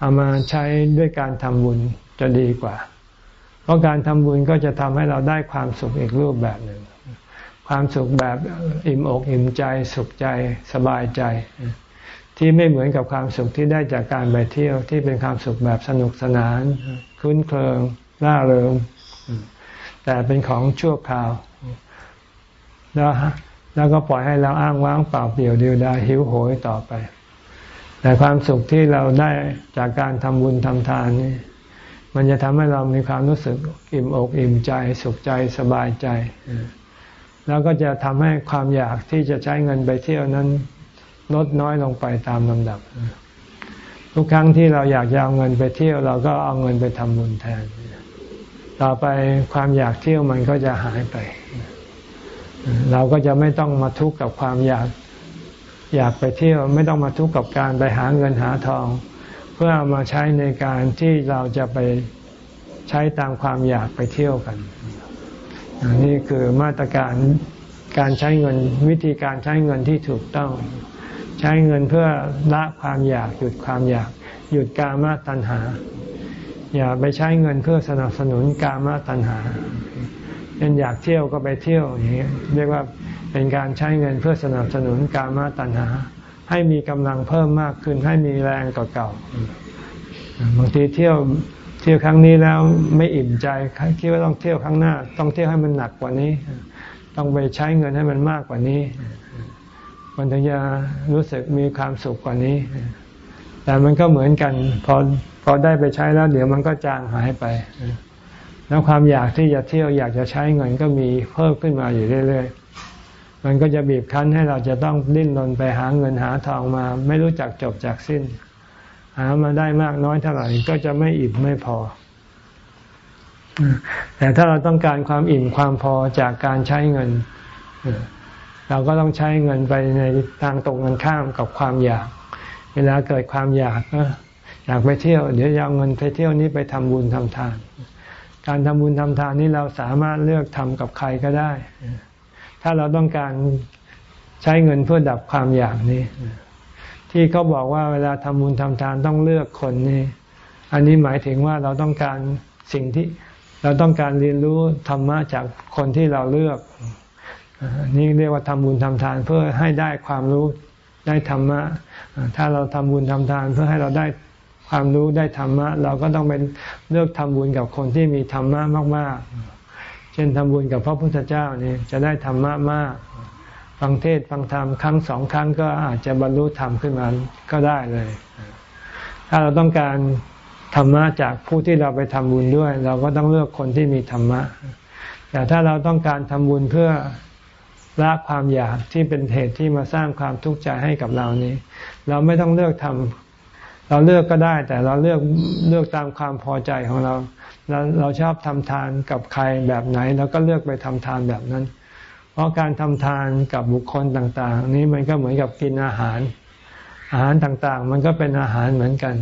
เอามาใช้ด้วยการทำบุญจะดีกว่า เพราะการทำบุญก็จะทำให้เราได้ความสุขอีกรูปแบบหนึ่ง ความสุขแบบอิ่มอกอิ่มใจสุขใจสบายใจ ที่ไม่เหมือนกับความสุขที่ได้จากการไปเที่ยวที่เป็นความสุขแบบสนุกสนาน คุ้นเคลิงร่าเริง แต่เป็นของชั่วคราว แล้วแล้วก็ปล่อยให้เราอ้างว้างเปล่าเปลี่ยวเดียวดายหิวโหยต่อไป แต่ความสุขที่เราได้จากการทำบุญทำทานนี่มันจะทำให้เรามีความรู้สึกอิ่มอกอิ่มใจ สุขใจสบายใจ แล้วก็จะทำให้ความอยากที่จะใช้เงินไปเที่ยวนั้น ลดน้อยลงไปตามลำดับ ทุกครั้งที่เราอยากจะเอาเงินไปเที่ยว เราก็เอาเงินไปทำบุญแทน ต่อไปความอยากเที่ยวมันก็จะหายไป เราก็จะไม่ต้องมาทุกข์กับความอยากอยากไปเที่ยว ไม่ต้องมาทุกข์กับการไปหาเงินหาทอง เพื่อเอามาใช้ในการที่เราจะไปใช้ตามความอยากไปเที่ยวกันนี่คือมาตรการการใช้เงินวิธีการใช้เงินที่ถูกต้อง ใช้เงินเพื่อละความอยากหยุดความอยาก หยุดกามาตัณหา อย่าไปใช้เงินเพื่อสนับสนุนกามตัณหาเป็นอยากเที่ยวก็ไปเที่ยวอย่างนี้เรียกว่าเป็นการใช้เงินเพื่อสนับสนุนกามตัณหา ให้มีกำลังเพิ่มมากขึ้นให้มีแรงกว่าเก่าบางทีเที่ยวเที่ยวครั้งนี้แล้วไม่อิ่มใจคิดว่าต้องเที่ยวครั้งหน้า ต้องเที่ยวให้มันหนักกว่านี้ ต้องไปใช้เงินให้มันมากกว่านี้ มันถึงจะรู้สึกมีความสุขกว่านี้ แต่มันก็เหมือนกันพอ พอได้ไปใช้แล้วเดี๋ยวมันก็จางหายไป แล้วความอยากที่จะเที่ยวอยากจะใช้เงินก็มีเพิ่มขึ้นมาอยู่เรื่อย ๆ มันก็จะบีบคั้นให้เราจะต้องดิ้นรนไปหาเงินหาทองมา ไม่รู้จักจบจากสิ้น หามาได้มากน้อยเท่าไหร่ก็จะไม่อิ่มไม่พอ แต่ถ้าเราต้องการความอิ่มความพอจากการใช้เงินเราก็ต้องใช้เงินไปในทางตรงกันข้ามกับความอยาก เวลาเกิดความอยากก็ อยากไปเที่ยว เดี๋ยวเอาเงินไปเที่ยวนี้ไปทำบุญทำทาน การทำบุญทำทานนี้เราสามารถเลือกทำกับใครก็ได้ ถ้าเราต้องการใช้เงินเพื่อดับความอยากนี้ ที่เขาบอกว่าเวลาทำบุญทำทานต้องเลือกคนนี้อันนี้หมายถึงว่าเราต้องการสิ่งที่เราต้องการเรียนรู้ธรรมะจากคนที่เราเลือก นี่เรียกว่าทำบุญทำทานเพื่อให้ได้ความรู้ได้ธรรมะ ถ้าเราทำบุญทำทานเพื่อให้เราได้ ความรู้ได้ธรรมะ เราก็ต้องเป็นเลือกทำบุญกับคนที่มีธรรมะมาก ๆ เช่นทำบุญกับพระพุทธเจ้านี่จะได้ธรรมะมาก ฟังเทศฟังธรรมครั้งสองครั้งก็อาจจะบรรลุธรรมขึ้นมาก็ได้เลย ถ้าเราต้องการธรรมะจากผู้ที่เราไปทำบุญด้วย เราก็ต้องเลือกคนที่มีธรรมะ แต่ถ้าเราต้องการทำบุญเพื่อละความอยากที่เป็นเหตุที่มาสร้างความทุกข์ใจให้กับเรานี้ เราไม่ต้องเลือกทำ เราเลือกก็ได้ แต่เราเลือกเลือกตามความพอใจของเรา เราเราชอบทำทานกับใครแบบไหนเราก็เลือกไปทำทานแบบนั้น เพราะการทำทานกับบุคคลต่างๆ นี้มันก็เหมือนกับกินอาหาร อาหารต่างๆ มันก็เป็นอาหารเหมือนกัน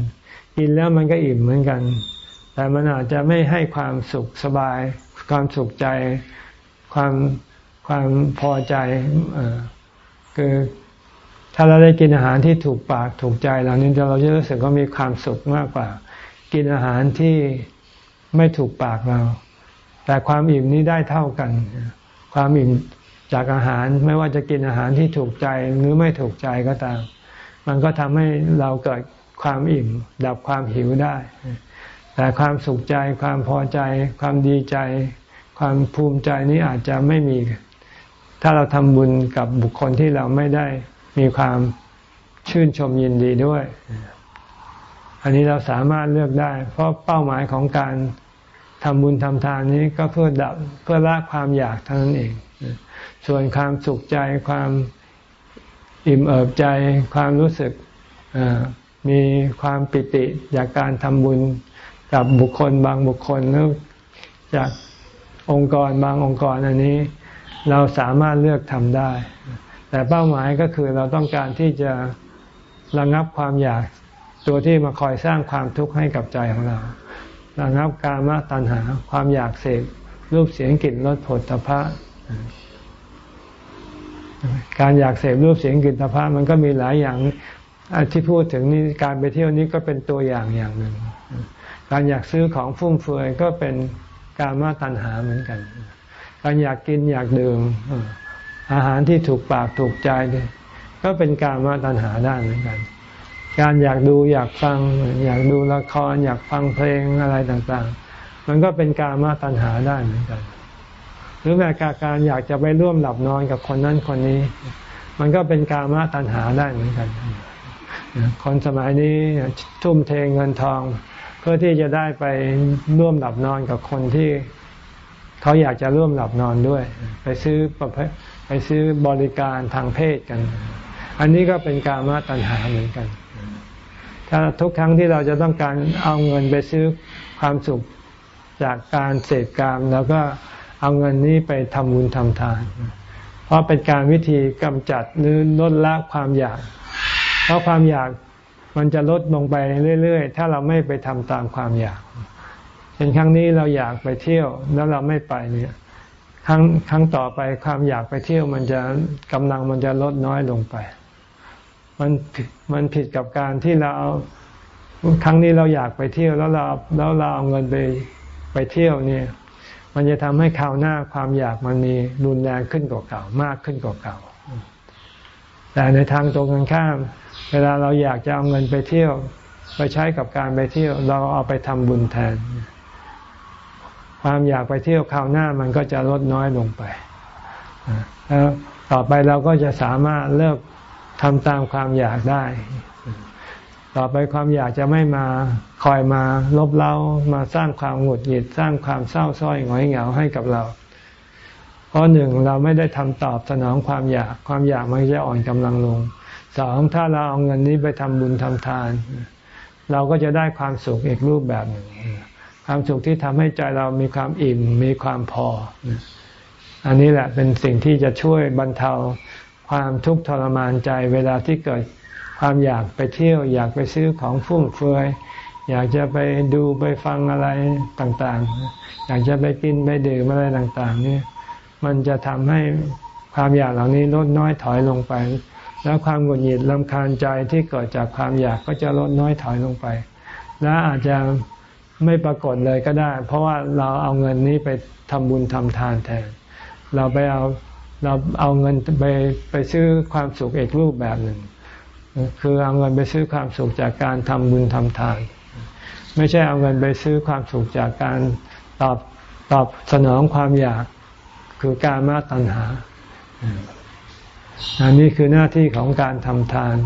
กินแล้วมันก็อิ่มเหมือนกัน แต่มันอาจจะไม่ให้ความสุขสบาย ความสุขใจความความพอใจคือ ถ้าเราได้กินอาหารที่ถูกปากถูกใจเรานี้เราจะรู้สึกว่ามีความสุขมากกว่า กินอาหารที่ไม่ถูกปากเรา แต่ความอิ่มนี้ได้เท่ากัน ความอิ่มจากอาหารไม่ว่าจะกินอาหารที่ถูกใจหรือไม่ถูกใจก็ตาม มันก็ทำให้เราเกิดความอิ่ม ดับความหิวได้ แต่ความสุขใจ ความพอใจ ความดีใจ ความภูมิใจนี้อาจจะไม่มี ถ้าเราทำบุญกับบุคคลที่เราไม่ได้ มีความชื่นชมยินดีด้วย อันนี้เราสามารถเลือกได้ เพราะเป้าหมายของการทำบุญทำทานนี้ก็เพื่อดับเพื่อละความอยากเท่านั้นเอง ส่วนความสุขใจความอิ่มเอิบใจ ความรู้สึกมีความปิติจากการทำบุญกับบุคคลบางบุคคลหรือจากองค์กรบางองค์กรอันนี้ เราสามารถเลือกทำได้ แต่เป้าหมายก็คือเราต้องการที่จะระงับความอยากตัวที่มาคอยสร้างความทุกข์ให้กับใจของเราระงับการมาตัณหาความอยากเสพรูปเสียงกลิ่นรสผลตภะการอยากเสพรูปเสียงกลิ่นตภะมันก็มีหลายอย่างที่พูดถึงนี่การไปเที่ยวนี้ก็เป็นตัวอย่างอย่างหนึ่ง การอยากซื้อของฟุ่มเฟือยก็เป็นการมาตัณหาเหมือนกัน การอยากกินอยากดื่ม อาหารที่ถูกปากถูกใจก็เป็นการมาตัณหาได้เหมือนกัน การอยากดูอยากฟัง อยากดูละครอยากฟังเพลงอะไรต่างๆ มันก็เป็นการมาตัณหาได้เหมือนกัน หรือแม้การอยากจะไปร่วมหลับนอนกับคนนั้นคนนี้ มันก็เป็นการมาตัณหาได้เหมือนกัน คนสมัยนี้ทุ่มเทเงินทอง เพื่อที่จะได้ไปร่วมหลับนอนกับคนที่เขาอยากจะร่วมหลับนอนด้วย ไปซื้อประเภท ไปซื้อบริการทางเพศกัน อันนี้ก็เป็นการมาตัญหาเหมือนกัน ถ้าทุกครั้งที่เราจะต้องการเอาเงินไปซื้อความสุขจากการเสพกามแล้วก็เอาเงินนี้ไปทำบุญทำทาน เพราะเป็นการวิธีกำจัดหรือลดละความอยาก เพราะความอยากมันจะลดลงไปเรื่อยๆ ถ้าเราไม่ไปทำตามความอยากเห็นครั้งนี้เราอยากไปเที่ยวแล้วเราไม่ไปเนี่ย ครั้งครั้งต่อไปความอยากไปเที่ยวมันจะกำลังมันจะลดน้อยลงไป มันมันผิดกับการที่เราเอาครั้งนี้เราอยากไปเที่ยวแล้วเราแล้วเราเอาเงินไปไปเที่ยวเนี่ย มันจะทำให้คราวหน้าความอยากมันมีรุนแรงขึ้นกว่าเก่า มากขึ้นกว่าเก่า แต่ในทางตรงกันข้าม เวลาเราอยากจะเอาเงินไปเที่ยว ไปใช้กับการไปเที่ยว เราเอาไปทำบุญแทน ความอยากไปเที่ยวคราวหน้ามันก็จะลดน้อยลงไปแล้วต่อไปเราก็จะสามารถเลิกทำตามความอยากได้ ต่อไปความอยากจะไม่มาคอยมาลบเล้ามาสร้างความหงุดหงิดสร้างความเศร้าส้อยหงอยเหงาให้กับเรา เพราะหนึ่งเราไม่ได้ทำตอบสนองความอยากความอยากมันจะอ่อนกำลังลงสองถ้าเราเอาเงินนี้ไปทำบุญทำทาน เราก็จะได้ความสุขอีกรูปแบบหนึ่ง ความสุขที่ทำให้ใจเรามีความอิ่มมีความพอ อันนี้แหละเป็นสิ่งที่จะช่วยบรรเทาความทุกข์ทรมานใจเวลาที่เกิดความอยากไปเที่ยว อยากไปซื้อของฟุ่มเฟือยอยากจะไปดูไปฟังอะไรต่างๆ อยากจะไปกินไปดื่มอะไรต่างๆนี่มันจะทำให้ความอยากเหล่านี้ลดน้อยถอยลงไป แล้วความหงุดหงิดลำคาญใจที่เกิดจากความอยากก็จะลดน้อยถอยลงไป และอาจจะ ไม่ปรากฏเลยก็ได้ เพราะว่าเราเอาเงินนี้ไปทำบุญทำทานแทน เราไปเอาเราเอาเงินไปไปซื้อความสุขอีกรูปแบบหนึ่ง คือเอาเงินไปซื้อความสุขจากการทำบุญทำทาน ไม่ใช่เอาเงินไปซื้อความสุขจากการตอบตอบสนองความอยากคือการมาตัณหาอันนี้คือหน้าที่ของการทำทาน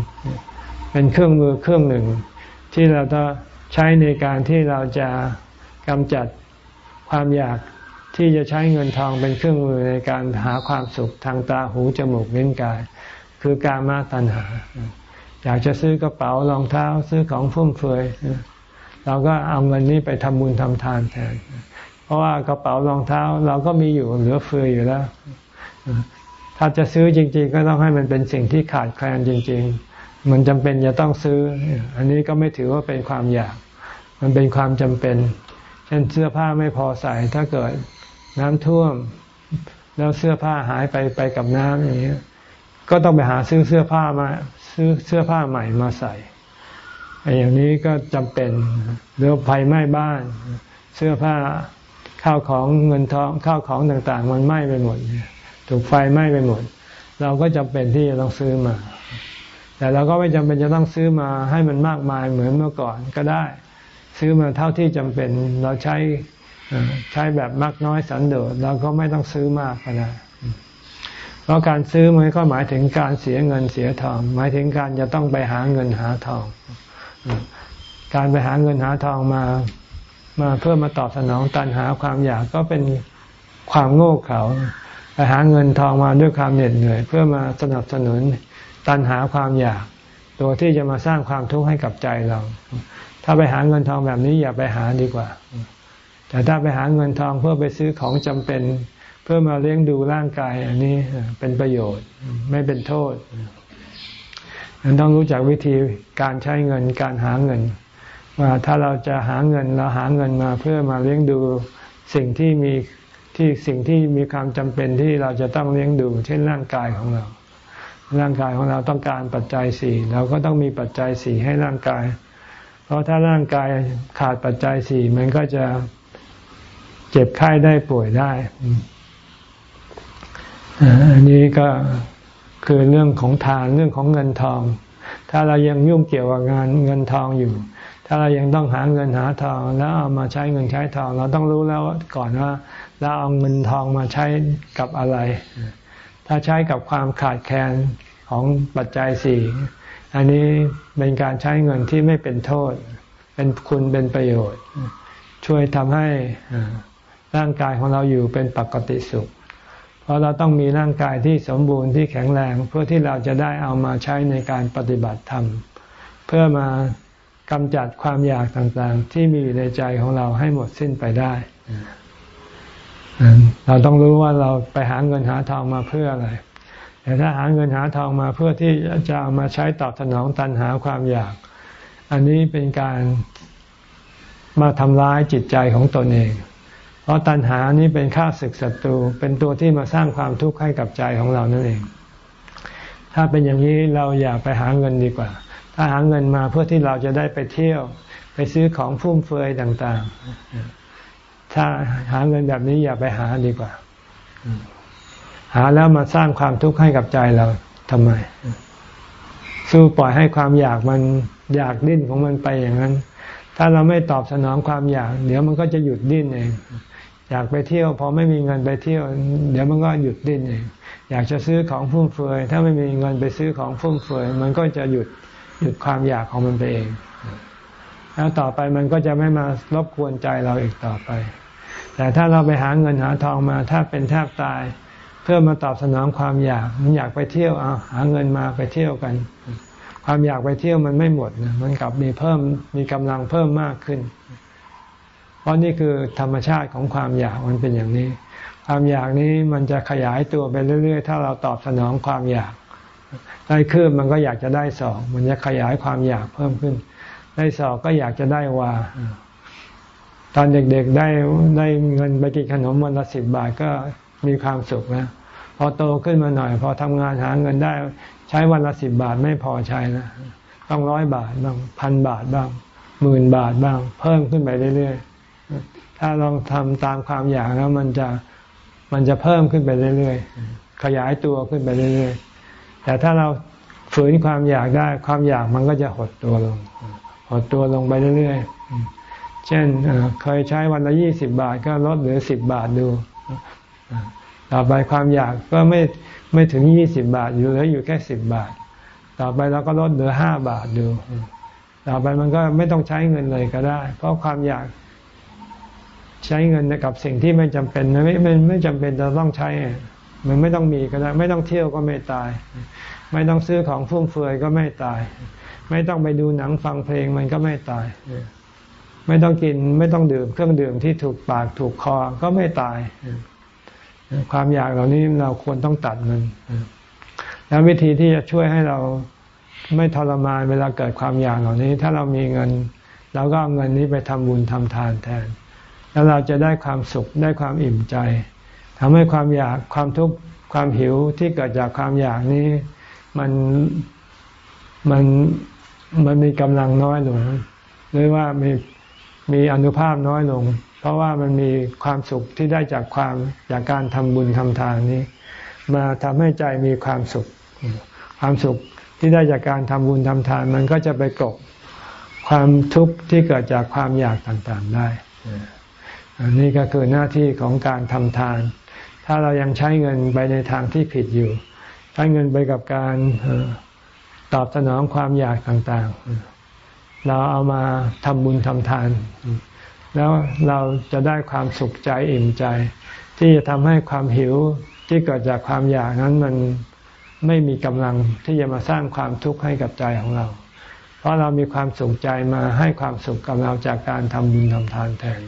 เป็นเครื่องมือเครื่องหนึ่ง ที่เราต้อง ใช้ในการที่เราจะกำจัดความอยากที่จะใช้เงินทองเป็นเครื่องมือในการหาความสุขทางตาหูจมูกลิ้นกาย คือการมาตัณหา อยากจะซื้อกระเป๋ารองเท้าซื้อของฟุ่มเฟือยเราก็เอาเงินนี้ไปทำบุญทำทานแทนเพราะว่ากระเป๋ารองเท้าเราก็มีอยู่เหลือเฟืออยู่แล้ว ถ้าจะซื้อจริง ๆ ก็ต้องให้มันเป็นสิ่งที่ขาดแคลนจริง ๆ มันจำเป็นจะต้องซื้อ อันนี้ก็ไม่ถือว่าเป็นความอยาก มันเป็นความจำเป็น เช่นเสื้อผ้าไม่พอใส่ถ้าเกิดน้ำท่วม แล้วเสื้อผ้าหายไปไปกับน้ำอย่างนี้ก็ต้องไปหาซื้อเสื้อผ้ามาซื้อเสื้อผ้าใหม่มาใส่อย่างนี้ก็จำเป็นหรือไฟไหม้บ้าน เสื้อผ้าข้าวของเงินทองข้าวของต่างๆ มันไหม้ไปหมดถูกไฟไหม้ไปหมด เราก็จำเป็นที่จะต้องซื้อมา แต่เราก็ไม่จำเป็นจะต้องซื้อมาให้มันมากมายเหมือนเมื่อก่อนก็ได้ ซื้อมาเท่าที่จำเป็นเราใช้ใช้แบบมากน้อยสันโดษเราก็ไม่ต้องซื้อมากก็ได้เพราะการซื้อมันก็หมายถึงการเสียเงินเสียทอง หมายถึงการจะต้องไปหาเงินหาทอง การไปหาเงินหาทองมามาเพื่อมาตอบสนองตันหาความอยากก็เป็นความโง่เขลาไปหาเงินทองมาด้วยความเหน็ดเหนื่อย เพื่อมาสนับสนุน ตันหาความอยาก ตัวที่จะมาสร้างความทุกข์ให้กับใจเรา ถ้าไปหาเงินทองแบบนี้อย่าไปหาดีกว่า แต่ถ้าไปหาเงินทองเพื่อไปซื้อของจำเป็น เพื่อมาเลี้ยงดูร่างกายอันนี้เป็นประโยชน์ไม่เป็นโทษมันต้องรู้จักวิธีการใช้เงินการหาเงิน ว่าถ้าเราจะหาเงินเราหาเงินมาเพื่อมาเลี้ยงดูสิ่งที่มีที่สิ่งที่มีความจำเป็นที่เราจะต้องเลี้ยงดู เช่นร่างกายของเรา ร่างกายของเราต้องการปัจจัยสี่เราก็ต้องมีปัจจัยสี่ให้ร่างกาย เพราะถ้าร่างกายขาดปัจจัยสี่มันก็จะเจ็บไข้ได้ป่วยได้อันนี้ก็คือเรื่องของทานเรื่องของเงินทอง ถ้าเรายังยุ่งเกี่ยวกับงานเงินทองอยู่ ถ้าเรายังต้องหาเงินหาทอง แล้วเอามาใช้เงินใช้ทอง เราต้องรู้แล้วก่อนว่าเราเอาเงินทองมาใช้กับอะไร ถ้าใช้กับความขาดแคลนของปัจจัยสี่อันนี้เป็นการใช้เงินที่ไม่เป็นโทษ เป็นคุณเป็นประโยชน์ ช่วยทำให้ร่างกายของเราอยู่เป็นปกติสุข เพราะเราต้องมีร่างกายที่สมบูรณ์ที่แข็งแรง เพื่อที่เราจะได้เอามาใช้ในการปฏิบัติธรรม เพื่อมากำจัดความอยากต่างๆ ที่มีอยู่ในใจของเราให้หมดสิ้นไปได้ เราต้องรู้ว่าเราไปหาเงินหาทองมาเพื่ออะไร แต่ถ้าหาเงินหาทองมาเพื่อที่จะเอามาใช้ตอบสนองตันหาความอยาก อันนี้เป็นการมาทำร้ายจิตใจของตนเอง เพราะตัณหานี้เป็นข้าศึกศัตรู เป็นตัวที่มาสร้างความทุกข์ให้กับใจของเรานั่นเอง ถ้าเป็นอย่างนี้เราอย่าไปหาเงินดีกว่า ถ้าหาเงินมาเพื่อที่เราจะได้ไปเที่ยว ไปซื้อของฟุ่มเฟือยต่าง ๆ ถ้าหาเงินแบบนี้อย่าไปหาดีกว่า หาแล้วมาสร้างความทุกข์ให้กับใจเราทำไม สู้ปล่อยให้ความอยากมันอยากดิ้นของมันไปอย่างนั้น ถ้าเราไม่ตอบสนองความอยาก เดี๋ยวมันก็จะหยุดดิ้นเอง อยากไปเที่ยวพอไม่มีเงินไปเที่ยว เดี๋ยวมันก็หยุดดิ้นเองอยากจะซื้อของฟุ่มเฟือยถ้าไม่มีเงินไปซื้อของฟุ่มเฟือยมันก็จะหยุดหยุดความอยากของมันไปเอง แล้วต่อไปมันก็จะไม่มารบกวนใจเราอีกต่อไป แต่ถ้าเราไปหาเงินหาทองมาถ้าเป็นแทบตาย เพื่อมาตอบสนองความอยากมันอยากไปเที่ยวเอาหาเงินมาไปเที่ยวกัน ความอยากไปเที่ยวมันไม่หมดนะมันกลับมีเพิ่มมีกำลังเพิ่มมากขึ้น เพราะนี่คือธรรมชาติของความอยากมันเป็นอย่างนี้ ความอยากนี้มันจะขยายตัวไปเรื่อย ๆ ถ้าเราตอบสนองความอยากได้คืบมันก็อยากจะได้สองมันจะขยายความอยากเพิ่มขึ้น ได้สองก็อยากจะได้วา ตอนเด็กๆได้ได้เงินไปกินขนมวันละสิบบาทก็มีความสุขนะพอโตขึ้นมาหน่อย พอทำงานหาเงินได้ ใช้วันละสิบบาทไม่พอใช้นะต้องร้อยบาทบ้างพันบาทบ้างหมื่นบาทบ้าง เพิ่มขึ้นไปเรื่อยๆ ถ้าลองทำตามความอยากแล้วมันจะมันจะเพิ่มขึ้นไปเรื่อยๆ ขยายตัวขึ้นไปเรื่อยๆ แต่ถ้าเราฝืนความอยากได้ ความอยากมันก็จะหดตัวลง หดตัวลงไปเรื่อยๆ เช่นเคยใช้วันละยี่สิบบาทก็ลดเหลือสิบบาทดู ต่อไปความอยากก็ไม่ไม่ถึงยี่สิบบาทอยู่เหลืออยู่แค่สิบบาท ต่อไปเราก็ลดเหลือห้าบาทดู ต่อไปมันก็ไม่ต้องใช้เงินเลยก็ได้ เพราะความอยากใช้เงินกับสิ่งที่ไม่จำเป็นไม่ไม่ไม่จำเป็นจะต้องใช้ มันไม่ต้องมีก็ได้ ไม่ต้องเที่ยวก็ไม่ตาย ไม่ต้องซื้อของฟุ่มเฟือยก็ไม่ตาย ไม่ต้องไปดูหนังฟังเพลงมันก็ไม่ตาย ไม่ต้องกินไม่ต้องดื่มเครื่องดื่มที่ถูกปากถูกคอก็ไม่ตาย ความอยากเหล่านี้เราควรต้องตัดมัน แล้ววิธีที่จะช่วยให้เราไม่ทรมานเวลาเกิดความอยากเหล่านี้ ถ้าเรามีเงินเราก็เอาเงินนี้ไปทำบุญทำทานแทน แล้วเราจะได้ความสุขได้ความอิ่มใจทำให้ความอยากความทุกข์ความหิวที่เกิดจากความอยากนี้ มันมันมันมีกำลังน้อยลงหรือว่ามี มีอนุภาพน้อยลง เพราะว่ามันมีความสุขที่ได้จากความจากการทำบุญทำทานนี้ มาทำให้ใจมีความสุข ความสุขที่ได้จากการทำบุญทำทาน มันก็จะไปกลบความทุกข์ที่เกิดจากความอยากต่างๆได้อันนี้ก็คือหน้าที่ของการทำทาน ถ้าเรายังใช้เงินไปในทางที่ผิดอยู่ ใช้เงินไปกับการตอบสนองความอยากต่างๆ เราเอามาทำบุญทำทาน แล้วเราจะได้ความสุขใจอิ่มใจ ที่จะทำให้ความหิวที่เกิดจากความอยากนั้นมันไม่มีกำลังที่จะมาสร้างความทุกข์ให้กับใจของเรา เพราะเรามีความสุขใจมาให้ความสุขกับเราจากการทำบุญทำทานแทน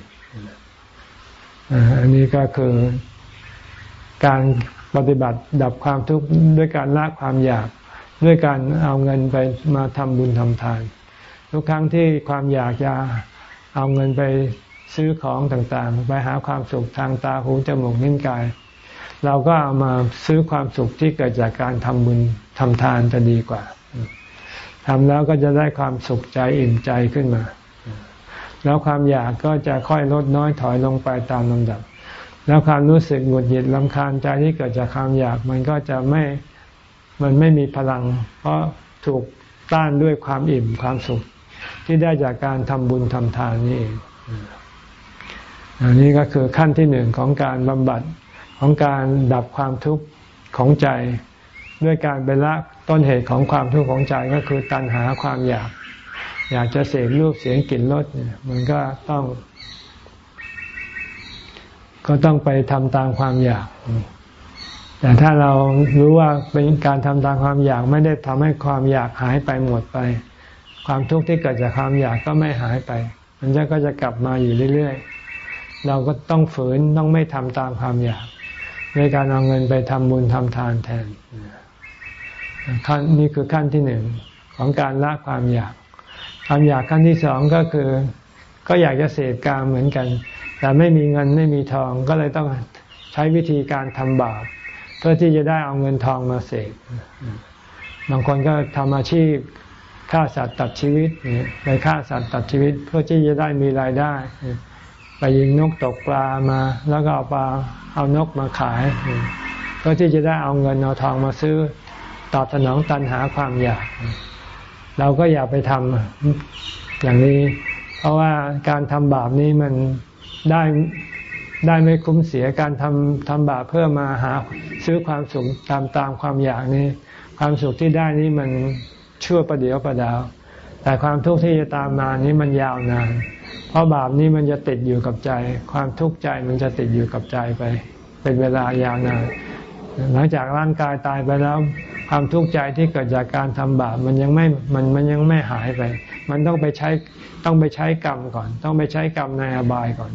อันนี้ก็คือการปฏิบัติดับความทุกข์ด้วยการละความอยาก ด้วยการเอาเงินไปมาทำบุญทำทาน ทุกครั้งที่ความอยากจะเอาเงินไปซื้อของต่างๆ ไปหาความสุขทางตาหูจมูกนิ้วกาย เราก็เอามาซื้อความสุขที่เกิดจากการทำบุญทำทานจะดีกว่าทำแล้วก็จะได้ความสุขใจอิ่มใจขึ้นมา แล้วความอยากก็จะค่อยลดน้อยถอยลงไปตามลำดับ แล้วความรู้สึกหงุดหงิดลำคาญใจที่เกิดจากความอยากมันก็จะไม่มันไม่มีพลัง เพราะถูกต้านด้วยความอิ่มความสุข ที่ได้จากการทำบุญทำทานนี่เองอันนี้ก็คือขั้นที่หนึ่งของการบำบัดของการดับความทุกข์ของใจ ด้วยการไปละต้นเหตุของความทุกข์ของใจก็คือตัณหาความอยาก อยากจะเสพรูปเสียงกลิ่นรสเนี่ยมันก็ต้อง ก็ต้องไปทำตามความอยากแต่ถ้าเรารู้ว่าเป็นการทำตามความอยากไม่ได้ทำให้ความอยากหายไปหมดไป ความทุกข์ที่เกิดจากความอยากก็ไม่หายไป มันจะก็จะกลับมาอยู่เรื่อยๆ เราก็ต้องฝืนต้องไม่ทำตามความอยากในการเอาเงินไปทำบุญทำทานแทนขั้นนี้คือขั้นที่หนึ่งของการละความอยาก ความอยากขั้นที่สองก็คือ ก็อยากจะเสพกามเหมือนกัน แต่ไม่มีเงินไม่มีทองก็เลยต้องใช้วิธีการทำบาปเพื่อที่จะได้เอาเงินทองมาเสพบางคนก็ทำอาชีพ ฆ่าสัตว์ตัดชีวิตไปฆ่าสัตว์ตัดชีวิต เพื่อที่จะได้มีรายได้ ไปยิงนกตกปลามา แล้วก็เอาปลาเอานกมาขายเพื่อที่จะได้เอาเงินเอาทองมาซื้อตอบสนองตันหาความอยาก เราก็อย่าไปทำอย่างนี้ เพราะว่าการทำบาปนี้มันได้ได้ไม่คุ้มเสียการทำทำบาปเพื่อมาหาซื้อความสุขตามตามความอยากนี้ ความสุขที่ได้นี้มัน ชั่วประเดียวประดาว แต่ความทุกข์ที่จะตามมานี้มันยาวนาน เพราะบาปนี้มันจะติดอยู่กับใจ ความทุกข์ใจมันจะติดอยู่กับใจไป เป็นเวลายาวนาน หลังจากร่างกายตายไปแล้ว ความทุกข์ใจที่เกิดจากการทำบาปมันยังไม่มันมันยังไม่หายไป มันต้องไปใช้ต้องไปใช้กรรมก่อน ต้องไปใช้กรรมในอบายก่อน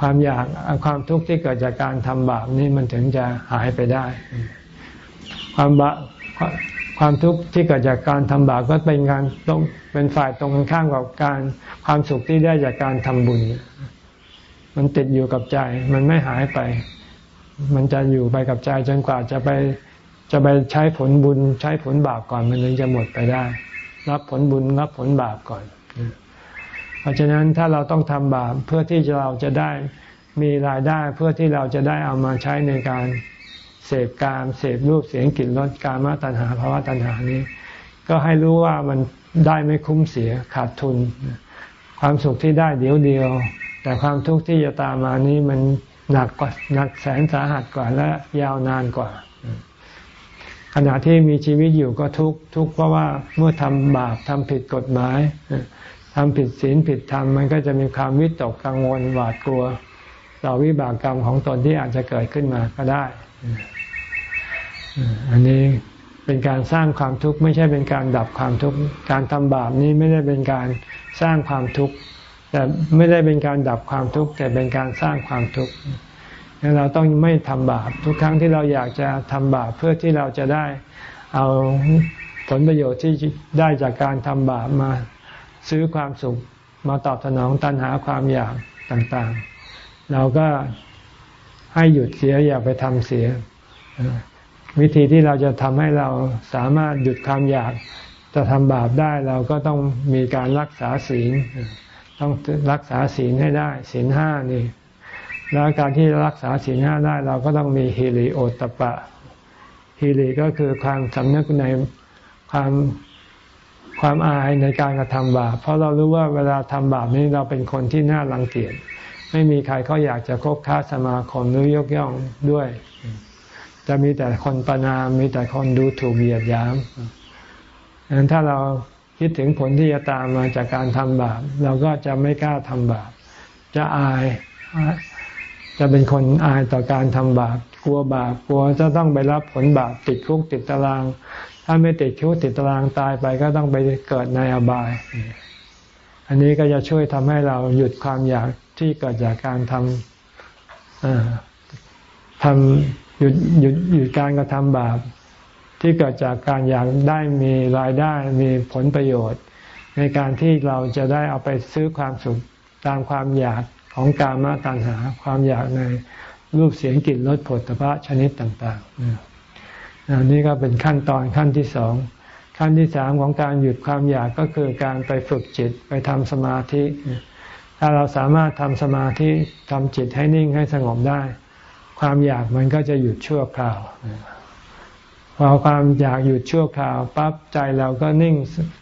ความอยากความทุกข์ที่เกิดจากการทำบาปนี่มันถึงจะหายไปได้ ความบา ความทุกข์ที่เกิดจากการทำบาปก็เป็นการต้องเป็นฝ่ายตรงกันข้ามกับการความสุขที่ได้จากการทำบุญ มันติดอยู่กับใจ มันไม่หายไป มันจะอยู่ไปกับใจจนกว่าจะไปจะไปใช้ผลบุญใช้ผลบาปก่อนมันถึงจะหมดไปได้ รับผลบุญรับผลบาปก่อน เพราะฉะนั้นถ้าเราต้องทำบาปเพื่อที่เราจะได้มีรายได้เพื่อที่เราจะได้เอามาใช้ในการ เสพกามเสพรูปเสียงกลิ่นรสกามตัณหาภาวะตัณหานี้ ก็ให้รู้ว่ามันได้ไม่คุ้มเสียขาดทุน ความสุขที่ได้เดียวเดียว แต่ความทุกข์ที่จะตามมานี้มันหนักกว่าหนักแสนสาหัสกว่าและยาวนานกว่า ขณะที่มีชีวิตอยู่ก็ทุกข์ทุกข์เพราะว่าเมื่อทำบาปทำผิดกฎหมายทำผิดศีลผิดธรรมมันก็จะมีความวิตกกังวลหวาดกลัว ต่อวิบากกรรมของตนที่อาจจะเกิดขึ้นมาก็ได้ อันนี้เป็นการสร้างความทุกข์ไม่ใช่เป็นการดับความทุกข์ การทำบาปนี้ไม่ได้เป็นการสร้างความทุกข์แต่ไม่ได้เป็นการดับความทุกข์แต่เป็นการสร้างความทุกข์เราต้องไม่ทำบาปทุกครั้งที่เราอยากจะทำบาปเพื่อที่เราจะได้เอาผลประโยชน์ที่ได้จากการทำบาปมาซื้อความสุขมาตอบสนองตัณหาความอยากต่างๆ เราก็ให้หยุดเสียอย่าไปทำเสีย วิธีที่เราจะทำให้เราสามารถหยุดความอยากจะทำบาปได้เราก็ต้องมีการรักษาศีล ต้องรักษาศีลให้ได้ศีลห้านี่แล้วการที่รักษาศีลห้าได้เราก็ต้องมีฮิริโอตปะฮิริก็คือความสำนึกในความความอายในการกระทำบาป เพราะเรารู้ว่าเวลาทำบาปนี้เราเป็นคนที่น่ารังเกียจ ไม่มีใครเขาอยากจะคบค้าสมาคมหรือยกย่องด้วย จะมีแต่คนประนามมีแต่คนดูถูกเหยียดหยามดังนั้นถ้าเราคิดถึงผลที่จะตามมาจากการทำบาปเราก็จะไม่กล้าทำบาปจะอาย จะเป็นคนอายต่อการทำบาปกลัวบาปกลัวจะต้องไปรับผลบาปติดคุกติดตาราง ถ้าไม่ติดคุกติดตารางตายไปก็ต้องไปเกิดในอบาย อันนี้ก็จะช่วยทำให้เราหยุดความอยาก ที่เกิดจากการทำทำหยุดหยุดหยุดการกระทำบาป ที่เกิดจากการอยากได้มีรายได้มีผลประโยชน์ ในการที่เราจะได้เอาไปซื้อความสุขตามความอยากของกามตัณหาความอยากในรูปเสียงกลิ่นรสผลตภะชนิดต่างๆนี่ก็เป็นขั้นตอนขั้นที่สองขั้นที่สามของการหยุดความอยากก็คือการไปฝึกจิตไปทำสมาธิ ถ้าเราสามารถทำสมาธิทำจิตให้นิ่งให้สงบได้ ความอยากมันก็จะหยุดชั่วคราวพอความอยากหยุดชั่วคราวปั๊บใจเราก็นิ่ง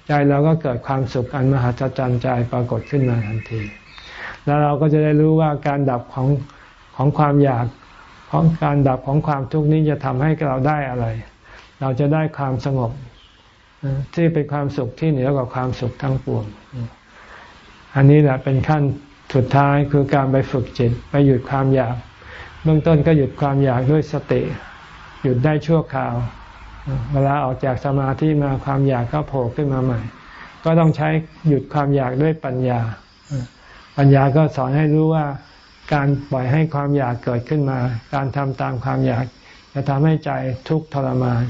ใจเราก็เกิดความสุขอันมหัศจรรย์ใจปรากฏขึ้นมาทันที แล้วเราก็จะได้รู้ว่าการดับของของความอยากของการดับของความทุกข์นี้จะทำให้เราได้อะไร เราจะได้ความสงบที่เป็นความสุขที่เหนือกว่าความสุขทั้งปวง อันนี้แหละเป็นขั้นสุดท้ายคือการไปฝึกจิตไปหยุดความอยาก เบื้องต้นก็หยุดความอยากด้วยสติ หยุดได้ชั่วคราว เวลาออกจากสมาธิมาความอยากก็โผล่ขึ้นมาใหม่ ก็ต้องใช้หยุดความอยากด้วยปัญญา ปัญญาก็สอนให้รู้ว่าการปล่อยให้ความอยากเกิดขึ้นมา การทำตามความอยาก จะทำให้ใจทุกข์ทรมาน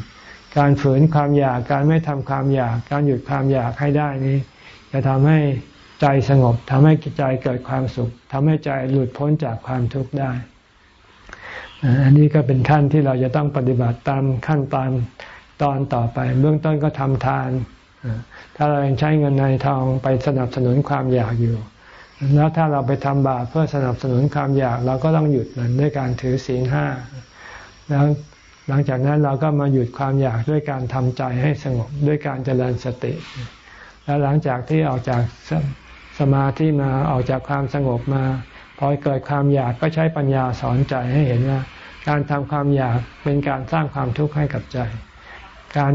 การฝืนความอยากการไม่ทำความอยาก การหยุดความอยากให้ได้นี้ จะทำให้ ใจสงบทำให้ใจเกิดความสุขทำให้ใจหลุดพ้นจากความทุกข์ได้ อันนี้ก็เป็นขั้นที่เราจะต้องปฏิบัติตามขั้นตอนตอนต่อไป เบื้องต้นก็ทำทาน ถ้าเรายังใช้เงินในทองไปสนับสนุนความอยากอยู่ แล้วถ้าเราไปทำบาปเพื่อสนับสนุนความอยาก เราก็ต้องหยุดมันด้วยการถือศีลห้าแล้วหลังจากนั้นเราก็มาหยุดความอยากด้วยการทำใจให้สงบด้วยการเจริญสติ แล้วหลังจากที่ออกจาก มาธิมาออกจากความสงบมาพอเกิดความอยากก็ใช้ปัญญาสอนใจให้เห็นว่า การทำความอยากเป็นการสร้างความทุกข์ให้กับใจ การ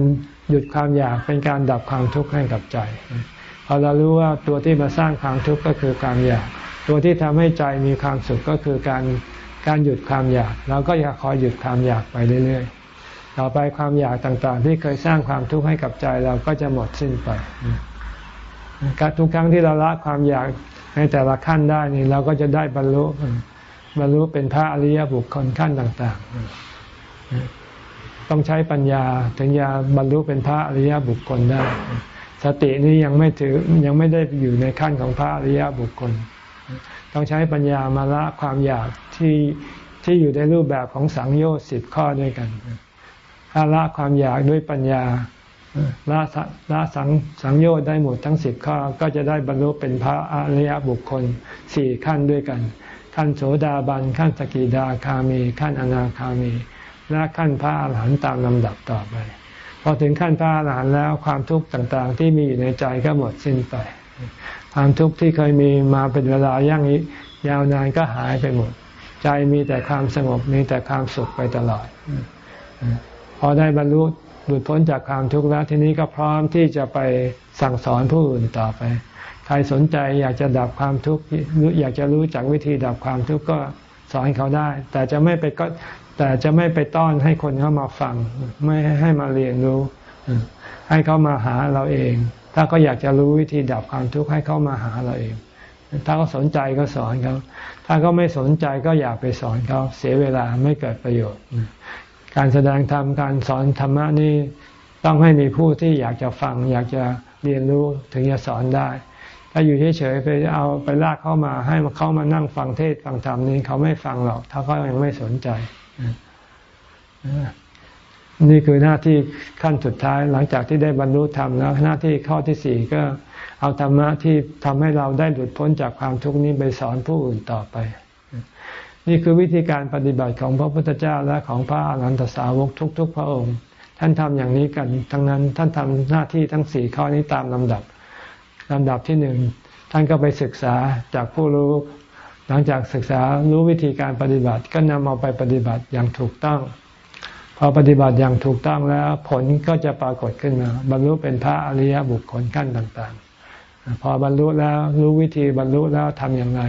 หยุดความอยากเป็นการดับความทุกข์ให้กับใจพอเรารู้ว่าตัวที่มาสร้างความทุกข์ก็คือความอยาก ตัวที่ทำให้ใจมีความสุขก็คือการการหยุดความอยากเราก็อยากคอยหยุดความอยากไปเรื่อยๆ ต่อไปความอยากต่างๆ ที่เคยสร้างความทุกข์ให้กับใจเราก็จะหมดสิ้นไป ทุกครั้งที่เราละความอยากในแต่ละขั้นได้นี่เราก็จะได้บรรลุบรรลุเป็นพระอริยบุคคลขั้นต่าง ๆ ต้องใช้ปัญญาถึงจะบรรลุเป็นพระอริยบุคคลได้ สตินี้ยังไม่ถือยังไม่ได้อยู่ในขั้นของพระอริยบุคคล ต้องใช้ปัญญามาละความอยากที่ที่อยู่ในรูปแบบของสังโยชน์สิบข้อด้วยกันถ้าละความอยากด้วยปัญญา ละละสังสังโยชน์ได้หมดทั้งสิบข้อก็จะได้บรรลุเป็นพระอริยบุคคลสี่ขั้นด้วยกัน ขั้นโสดาบันขั้นสกิดาคามีขั้นอนาคามี และขั้นพระอรหันต์ตามลำดับต่อไปพอถึงขั้นพระอรหันต์แล้วความทุกข์ต่างๆ ที่มีอยู่ในใจก็หมดสิ้นไป ความทุกข์ที่เคยมีมาเป็นเวลาย่างนี้ยาวนานก็หายไปหมด ใจมีแต่ความสงบมีแต่ความสุขไปตลอดพอได้บรรลุ หลุดพ้นจากความทุกข์แล้วทีนี้ก็พร้อมที่จะไปสั่งสอนผู้อื่นต่อไป ใครสนใจอยากจะดับความทุกข์อยากจะรู้จักวิธีดับความทุกข์ก็สอนเขาได้ แต่จะไม่ไปก็แต่จะไม่ไปต้อนให้คนเข้ามาฟัง ไม่ให้มาเรียนรู้ ให้เขามาหาเราเอง ถ้าก็อยากจะรู้วิธีดับความทุกข์ให้เขามาหาเราเอง ถ้าเขาสนใจก็สอนเขาถ้าเขาไม่สนใจก็อย่าไปสอนเขาเสียเวลาไม่เกิดประโยชน์ การแสดงธรรมการสอนธรรมะนี่ต้องให้มีผู้ที่อยากจะฟัง อยากจะเรียนรู้ถึงจะสอนได้ ถ้าอยู่เฉยๆไปเอาไปลากเข้ามา ให้เขามานั่งฟังเทศฟังธรรมนี้เขาไม่ฟังหรอก ถ้าเขายังไม่สนใจนี่คือหน้าที่ขั้นสุดท้ายหลังจากที่ได้บรรลุธรรมแล้ว หน้าที่ข้อที่สี่ก็เอาธรรมะที่ทำให้เราได้หลุดพ้นจากความทุกข์นี้ไปสอนผู้อื่นต่อไป นี่คือวิธีการปฏิบัติของพระพุทธเจ้าและของพระอรหันตสาวกทุก ๆ พระองค์ ท่านทำอย่างนี้กันทั้งนั้นท่านทำหน้าที่ทั้งสี่ข้อนี้ตามลำดับลำดับที่หนึ่งท่านก็ไปศึกษาจากผู้รู้ หลังจากศึกษารู้วิธีการปฏิบัติก็นำเอาไปปฏิบัติอย่างถูกต้อง พอปฏิบัติอย่างถูกต้องแล้ว ผลก็จะปรากฏขึ้นมา บรรลุเป็นพระอริยบุคคลขั้นต่างๆ พอบรรลุแล้วรู้วิธีบรรลุแล้วทำอย่างไร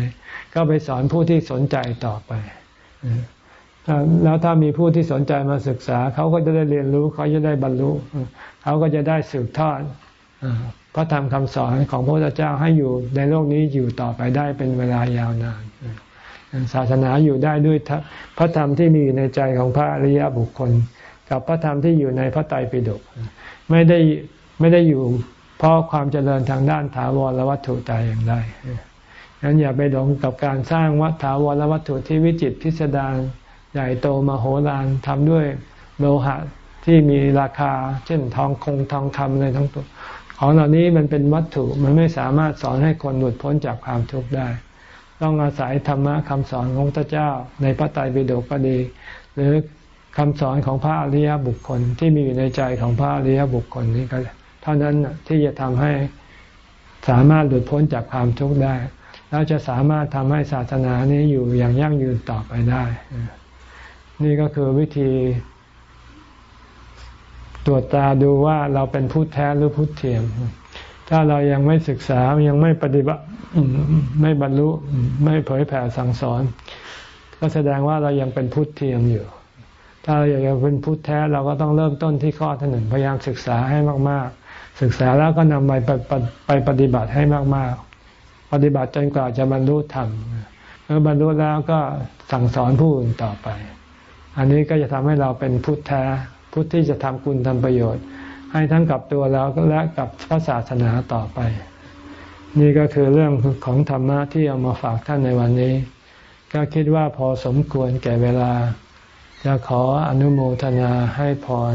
ก็ไปสอนผู้ที่สนใจต่อไปแล้วถ้ามีผู้ที่สนใจมาศึกษา เขาก็จะได้เรียนรู้เขาจะได้บรรลุ เขาก็จะได้สืบทอดพระธรรมคำสอนของพระพุทธเจ้าให้อยู่ในโลกนี้อยู่ต่อไปได้เป็นเวลายาวนานศาสนาอยู่ได้ด้วยพระธรรมที่มีในใจของพระอริยบุคคล กับพระธรรมที่อยู่ในพระไตรปิฎกไม่ได้ไม่ได้อยู่ เพราะความเจริญทางด้านถาวรและวัตถุใจอย่างใดงั้นอย่าไปหลงกับการสร้างวัฏถาวรวัตถุที่วิจิตพิสดารใหญ่โตมโหฬารทำด้วยโลหะที่มีราคา เช่นทองคงทองคำอะไรทั้งตัวของเหล่านี้มันเป็นวัตถุมันไม่สามารถสอนให้คนหลุดพ้นจากความทุกข์ได้ ต้องอาศัยธรรมะคำสอนของพระเจ้า ในพระไตรปิฎกก็ดี หรือคำสอนของพระอริยบุคคลที่มีอยู่ในใจของพระอริยบุคคลนี้ก็เท่านั้นที่จะทำให้สามารถหลุดพ้นจากความทุกข์ได้ แล้วจะสามารถทำให้ศาสนานี้อยู่อย่างยั่งยืนต่อไปได้ นี่ก็คือวิธี ตรวจตาดูว่าเราเป็นพุทธแท้หรือพุทธเทียม ถ้าเรายังไม่ศึกษายังไม่ปฏิบัติไม่บรรลุไม่เผยแผ่สั่งสอน ก็แสดงว่าเรายังเป็นพุทธเทียมอยู่ถ้าเราอยากจะเป็นพุทธแท้เราก็ต้องเริ่มต้นที่ข้อที่หนึ่งพยายามศึกษาให้มาก ๆ ศึกษาแล้วก็นำไปไปปฏิบัติให้มากๆ ปฏิบัติจนกว่าจะบรรลุธรรมเมื่อบรรลุแล้วก็สั่งสอนผู้อื่นต่อไป อันนี้ก็จะทำให้เราเป็นพุทธแท้พุทธที่จะทำคุณทำประโยชน์ ให้ทั้งกับตัวเราและกับพระศาสนาต่อไป นี่ก็คือเรื่องของธรรมะที่เอามาฝากท่านในวันนี้ ก็คิดว่าพอสมควรแก่เวลา จะขออนุโมทนาให้พร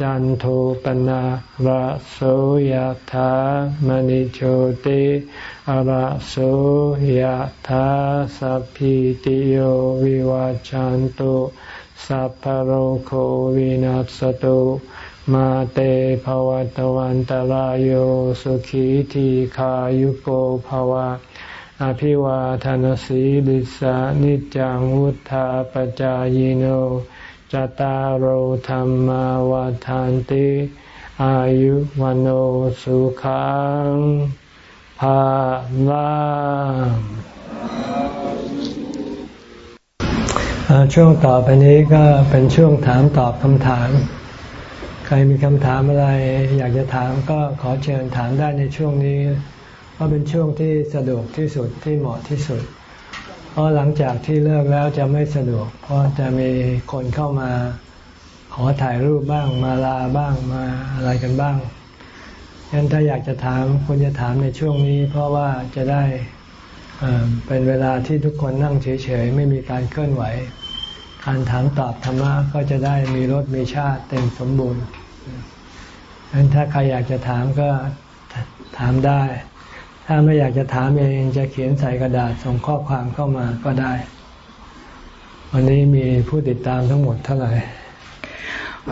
จันโทปนะระโสยธามณิโชติระโสยธาสัพพิติโยวิวาจันตุสัพพโรโควินัสตุมาเตภวัตวันตารโยสุขีทีขายุโกภวะ อภิวาทานสีลิสานิจังวุธาปจายโน จตารโหธรรมวาทานติ อายุวันโอสุขังภาลังช่วงต่อไปนี้ก็เป็นช่วงถามตอบคำถาม ใครมีคำถามอะไร อยากจะถามก็ขอเชิญถามได้ในช่วงนี้ เพราะเป็นช่วงที่สะดวกที่สุดที่เหมาะที่สุด เพราะหลังจากที่เลิกแล้วจะไม่สะดวก เพราะจะมีคนเข้ามาขอถ่ายรูปบ้างมาลาบ้างมาอะไรกันบ้างงั้นถ้าอยากจะถามควรจะถามในช่วงนี้ เพราะว่าจะได้เป็นเวลาที่ทุกคนนั่งเฉยๆ ไม่มีการเคลื่อนไหว การถามตอบธรรมะก็จะได้มีรสมีชาติเต็มสมบูรณ์งนั้นถ้าใครอยากจะถามก็ถามได้ ถ้าไม่อยากจะถามเองจะเขียนใส่กระดาษส่งข้อความเข้ามาก็ได้ วันนี้มีผู้ติดตามทั้งหมดเท่าไหร่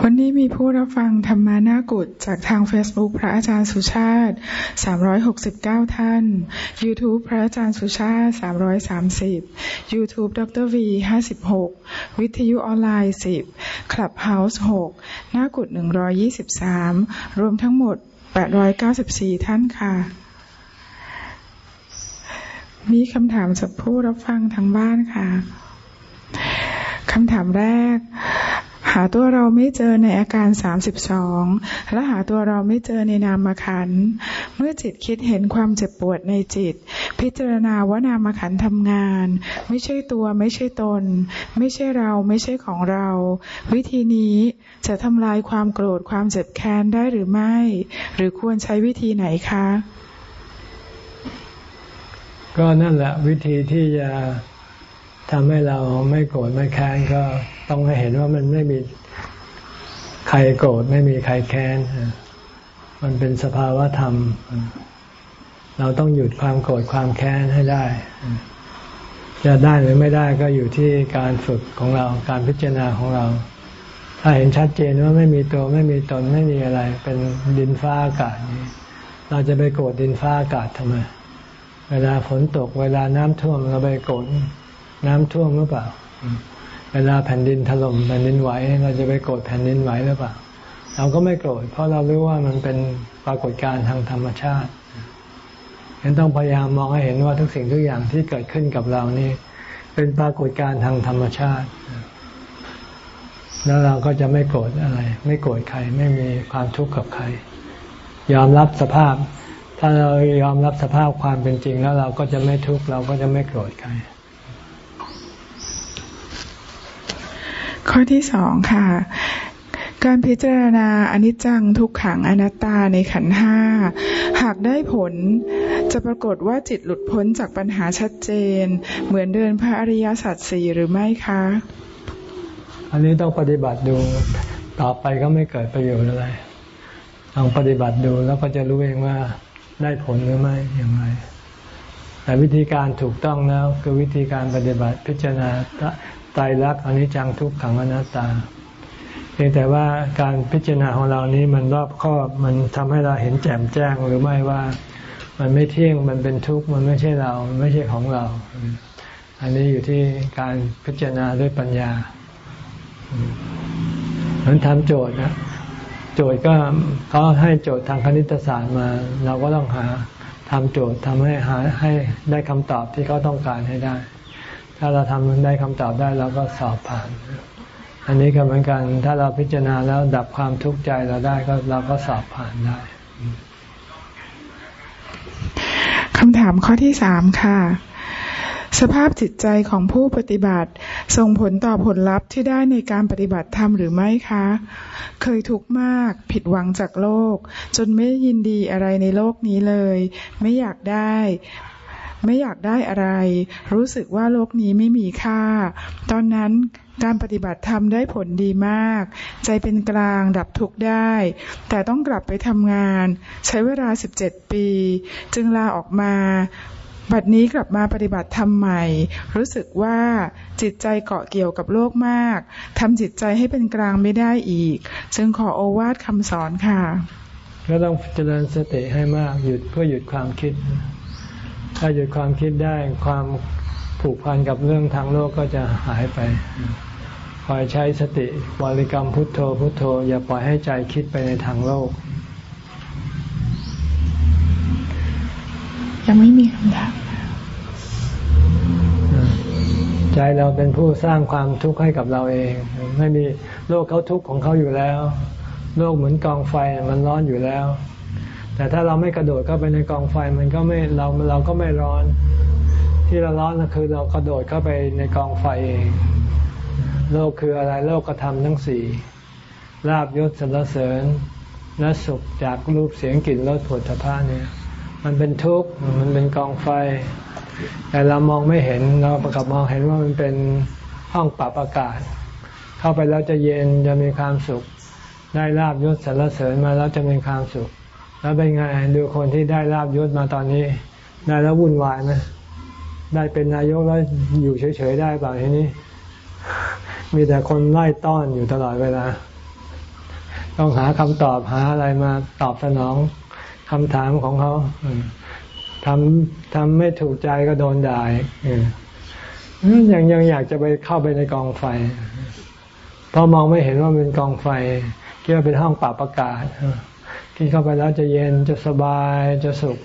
วันนี้มีผู้รับฟังธรรมานากุฏจากทาง Facebook พระอาจารย์สุชาติ 369 ท่าน YouTube พระอาจารย์สุชาติ 330 YouTube ดร V 56 วิทยุออนไลน์ 10 Clubhouse 6 นากุฏ123 รวมทั้งหมด 894 ท่านค่ะ มีคำถามจากผู้รับฟังทางบ้านค่ะคำถามแรก หาตัวเราไม่เจอในอาการสามสิบสองและหาตัวเราไม่เจอในนามขัน เมื่อจิตคิดเห็นความเจ็บปวดในจิต พิจารณาว่านามขันทำงาน ไม่ใช่ตัวไม่ใช่ตน ไม่ใช่เราไม่ใช่ของเรา วิธีนี้จะทำลายความโกรธความเจ็บแค้นได้หรือไม่ หรือควรใช้วิธีไหนคะ ก็นั่นแหละวิธีที่จะทำให้เราไม่โกรธไม่แค้นก็ต้องให้เห็นว่ามันไม่มีใครโกรธไม่มีใครแค้น มันเป็นสภาวะธรรม เราต้องหยุดความโกรธความแค้นให้ได้ จะได้หรือไม่ได้ก็อยู่ที่การฝึกของเราการพิจารณาของเรา ถ้าเห็นชัดเจนว่าไม่มีตัวไม่มีตนไม่มีอะไร เป็นดินฟ้าอากาศเราจะไปโกรธดินฟ้าอากาศทำไม เวลาฝนตก เวลาน้ำท่วมเราไปโกรธน้ำท่วมหรือเปล่า เวลาแผ่นดินถล่มแผ่นดินไหว เราจะไปโกรธแผ่นดินไหวหรือเปล่า เราก็ไม่โกรธเพราะเรารู้ว่ามันเป็นปรากฏการณ์ทางธรรมชาติฉะนั้นต้องพยายามมองให้เห็นว่าทุกสิ่งทุกอย่างที่เกิดขึ้นกับเรานี่ เป็นปรากฏการณ์ทางธรรมชาติ แล้วเราก็จะไม่โกรธอะไร ไม่โกรธใคร ไม่มีความทุกข์กับใคร ยอมรับสภาพ ถ้าเรายอมรับสภาพความเป็นจริงแล้วเราก็จะไม่ทุกข์เราก็จะไม่โกรธใคร ข้อที่สองค่ะ การพิจารณาอนิจจังทุกขังอนัตตาในขันห้าหากได้ผลจะปรากฏว่าจิตหลุดพ้นจากปัญหาชัดเจน เหมือนเดินพระอริยสัจสี่หรือไม่คะ อันนี้ต้องปฏิบัติดูต่อไปก็ไม่เกิดประโยชน์อะไรลองปฏิบัติดูแล้วก็จะรู้เองว่า ได้ผลหรือไม่อย่างไร แต่วิธีการถูกต้องแล้วคือวิธีการปฏิบัติพิจารณาตายรักอนิจจังทุกขังอนัตตาเพียงแต่ว่าการพิจารณาของเรานี้มันรอบครอบมันทำให้เราเห็นแจ่มแจ้งหรือไม่ว่ามันไม่เที่ยงมันเป็นทุกข์มันไม่ใช่เราไม่ใช่ของเรา อันนี้อยู่ที่การพิจารณาด้วยปัญญาเหมือนทำโจทย์นะ โจทย์ก็เขาให้โจทย์ทางคณิตศาสตร์มา เราก็ต้องหาทำโจทย์ทำให้หาให้ได้คำตอบที่เขาต้องการให้ได้ ถ้าเราทำได้คำตอบได้เราก็สอบผ่าน อันนี้ก็เหมือนกันถ้าเราพิจารณาแล้วดับความทุกข์ใจเราได้ก็เราก็สอบผ่านได้คำถามข้อที่สามค่ะ สภาพจิตใจของผู้ปฏิบัติ ส่งผลต่อผลลัพธ์ที่ได้ในการปฏิบัติธรรมหรือไม่คะ เคยทุกข์มากผิดหวังจากโลก จนไม่ยินดีอะไรในโลกนี้เลย ไม่อยากได้ไม่อยากได้อะไร รู้สึกว่าโลกนี้ไม่มีค่า ตอนนั้นการปฏิบัติธรรมได้ผลดีมาก ใจเป็นกลางดับทุกข์ได้ แต่ต้องกลับไปทำงาน ใช้เวลา 17 ปี จึงลาออกมา บัดนี้กลับมาปฏิบัติธรรมใหม่ รู้สึกว่าจิตใจเกาะเกี่ยวกับโลกมากทำจิตใจให้เป็นกลางไม่ได้อีก จึงขอโอวาทคำสอนค่ะ ก็ต้องเจริญสติให้มากหยุดเพื่อหยุดความคิด ถ้าหยุดความคิดได้ความผูกพันกับเรื่องทางโลกก็จะหายไปคอยใช้สติบริกรรมพุทโธพุทโธ อย่าปล่อยให้ใจคิดไปในทางโลก ยังไม่มีคำถามใจเราเป็นผู้สร้างความทุกข์ให้กับเราเอง ไม่มีโลกเขาทุกข์ของเขาอยู่แล้ว โลกเหมือนกองไฟมันร้อนอยู่แล้ว แต่ถ้าเราไม่กระโดดเข้าไปในกองไฟมันก็ไม่เราเราก็ไม่ร้อน ที่เราร้อนก็คือเรากระโดดเข้าไปในกองไฟเอง โลกคืออะไรโลกกระทำทั้งสี่ลาบยศสรรเสริญและสุขจากรูปเสียงกลิ่นรสผลพาเนี่ย มันเป็นทุกข์มันเป็นกองไฟ แต่เรามองไม่เห็นเราประกับมองเห็นว่ามันเป็นห้องปรับอากาศ เข้าไปแล้วจะเย็นจะมีความสุข ได้ลาบยศสรรเสริญมาแล้วจะมีความสุข แล้วเป็นไงดูคนที่ได้ลาบยศมาตอนนี้ ได้แล้ววุ่นวายไหมได้เป็นนายกแล้วอยู่เฉยๆได้เปล่าทีนี้ มีแต่คนไล่ต้อนอยู่ตลอดเวลา ต้องหาคำตอบหาอะไรมาตอบสนอง คำถามของเขาทำทำไม่ถูกใจก็โดนด่ายังยังอยากจะไปเข้าไปในกองไฟ เพราะมองไม่เห็นว่าเป็นกองไฟคิดว่าเป็นห้องปรับอากาศที่เข้าไปแล้วจะเย็นจะสบายจะสุข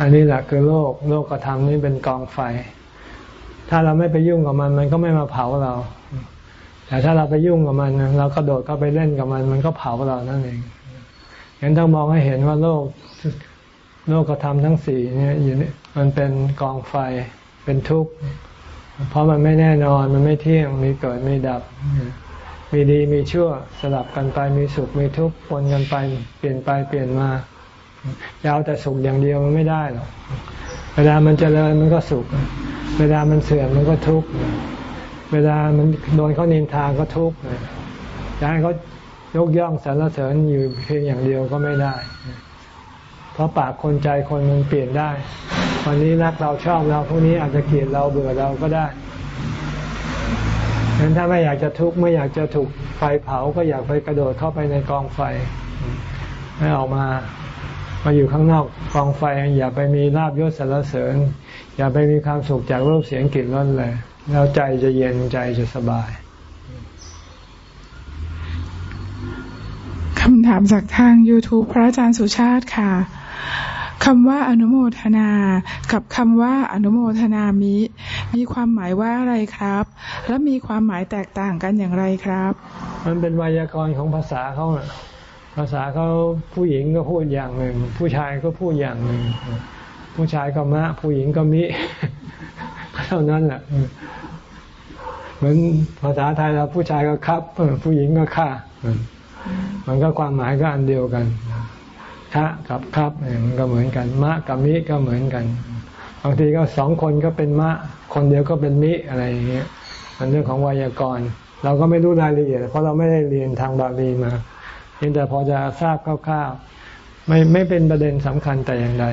อันนี้แหละคือโลก โลกกระทำนี่เป็นกองไฟ ถ้าเราไม่ไปยุ่งกับมัน มันก็ไม่มาเผาเรา แต่ถ้าเราไปยุ่งกับมัน เราก็โดดเข้าไปเล่นกับมัน มันก็เผาเรานั่นเอง งั้นต้องมองให้เห็นว่าโลกโลกกระทำทั้งสี่เนี่ยอยู่นี่มันเป็นกองไฟเป็นทุกข์ เพราะมันไม่แน่นอนมันไม่เที่ยงมีเกิดมีดับ มีดีมีชั่วสลับกันไปมีสุขมีทุกข์ปนกันไปเปลี่ยนไปเปลี่ยนมายาวแต่สุขอย่างเดียวมันไม่ได้หรอกเวลามันจเจริญมันก็สุข เวลามันเสื่อมมันก็ทุกข์เวลามันโดนเขานินทาก็ทุกข์จะให้เขา ยกย่องสรรเสริญอยู่เพียงอย่างเดียวก็ไม่ได้ เพราะปากคนใจคนมันเปลี่ยนได้ วันนี้รักเราชอบเราพรุ่งนี้อาจจะเกลียดเราเบื่อเราก็ได้ฉะนั้นถ้าไม่อยากจะทุกข์ไม่อยากจะถูกไฟเผาก็อยากไปกระโดดเข้าไปในกองไฟไม่ออกมามาอยู่ข้างนอกกองไฟ อย่าไปมีลาบยศสรรเสริญ อย่าไปมีความสุขจากรูปเสียงกลิ่นรสเลย แล้วใจจะเย็นใจจะสบาย คำถามจากทาง YouTube พระอาจารย์สุชาติค่ะคำว่าอนุโมทนา กับคำว่าอนุโมทนามิ มีความหมายว่าอะไรครับ และมีความหมายแตกต่างกันอย่างไรครับ มันเป็นไวยากรณ์ของภาษาเขาภาษาเขาผู้หญิงก็พูดอย่างหนึ่ง ผู้ชายก็พูดอย่างหนึ่ง ผู้ชายก็มะ ผู้หญิงก็มิเท่านั้นแหละเหมือนภาษาไทยเราผู้ชายก็ครับ ผู้หญิงก็ค่า มันก็ความหมายก็อันเดียวกันคะกับครับมันก็เหมือนกัน มะกับมิก็เหมือนกันบางทีก็สองคนก็เป็นมะ คนเดียวก็เป็นมิอะไรอย่างเงี้ยมันเรื่องของไวยากรณ์ เราก็ไม่รู้รายละเอียด เพราะเราไม่ได้เรียนทางบาลีมาเพียงแต่พอจะทราบคร่าวๆไม่ไม่เป็นประเด็นสำคัญแต่อย่างใด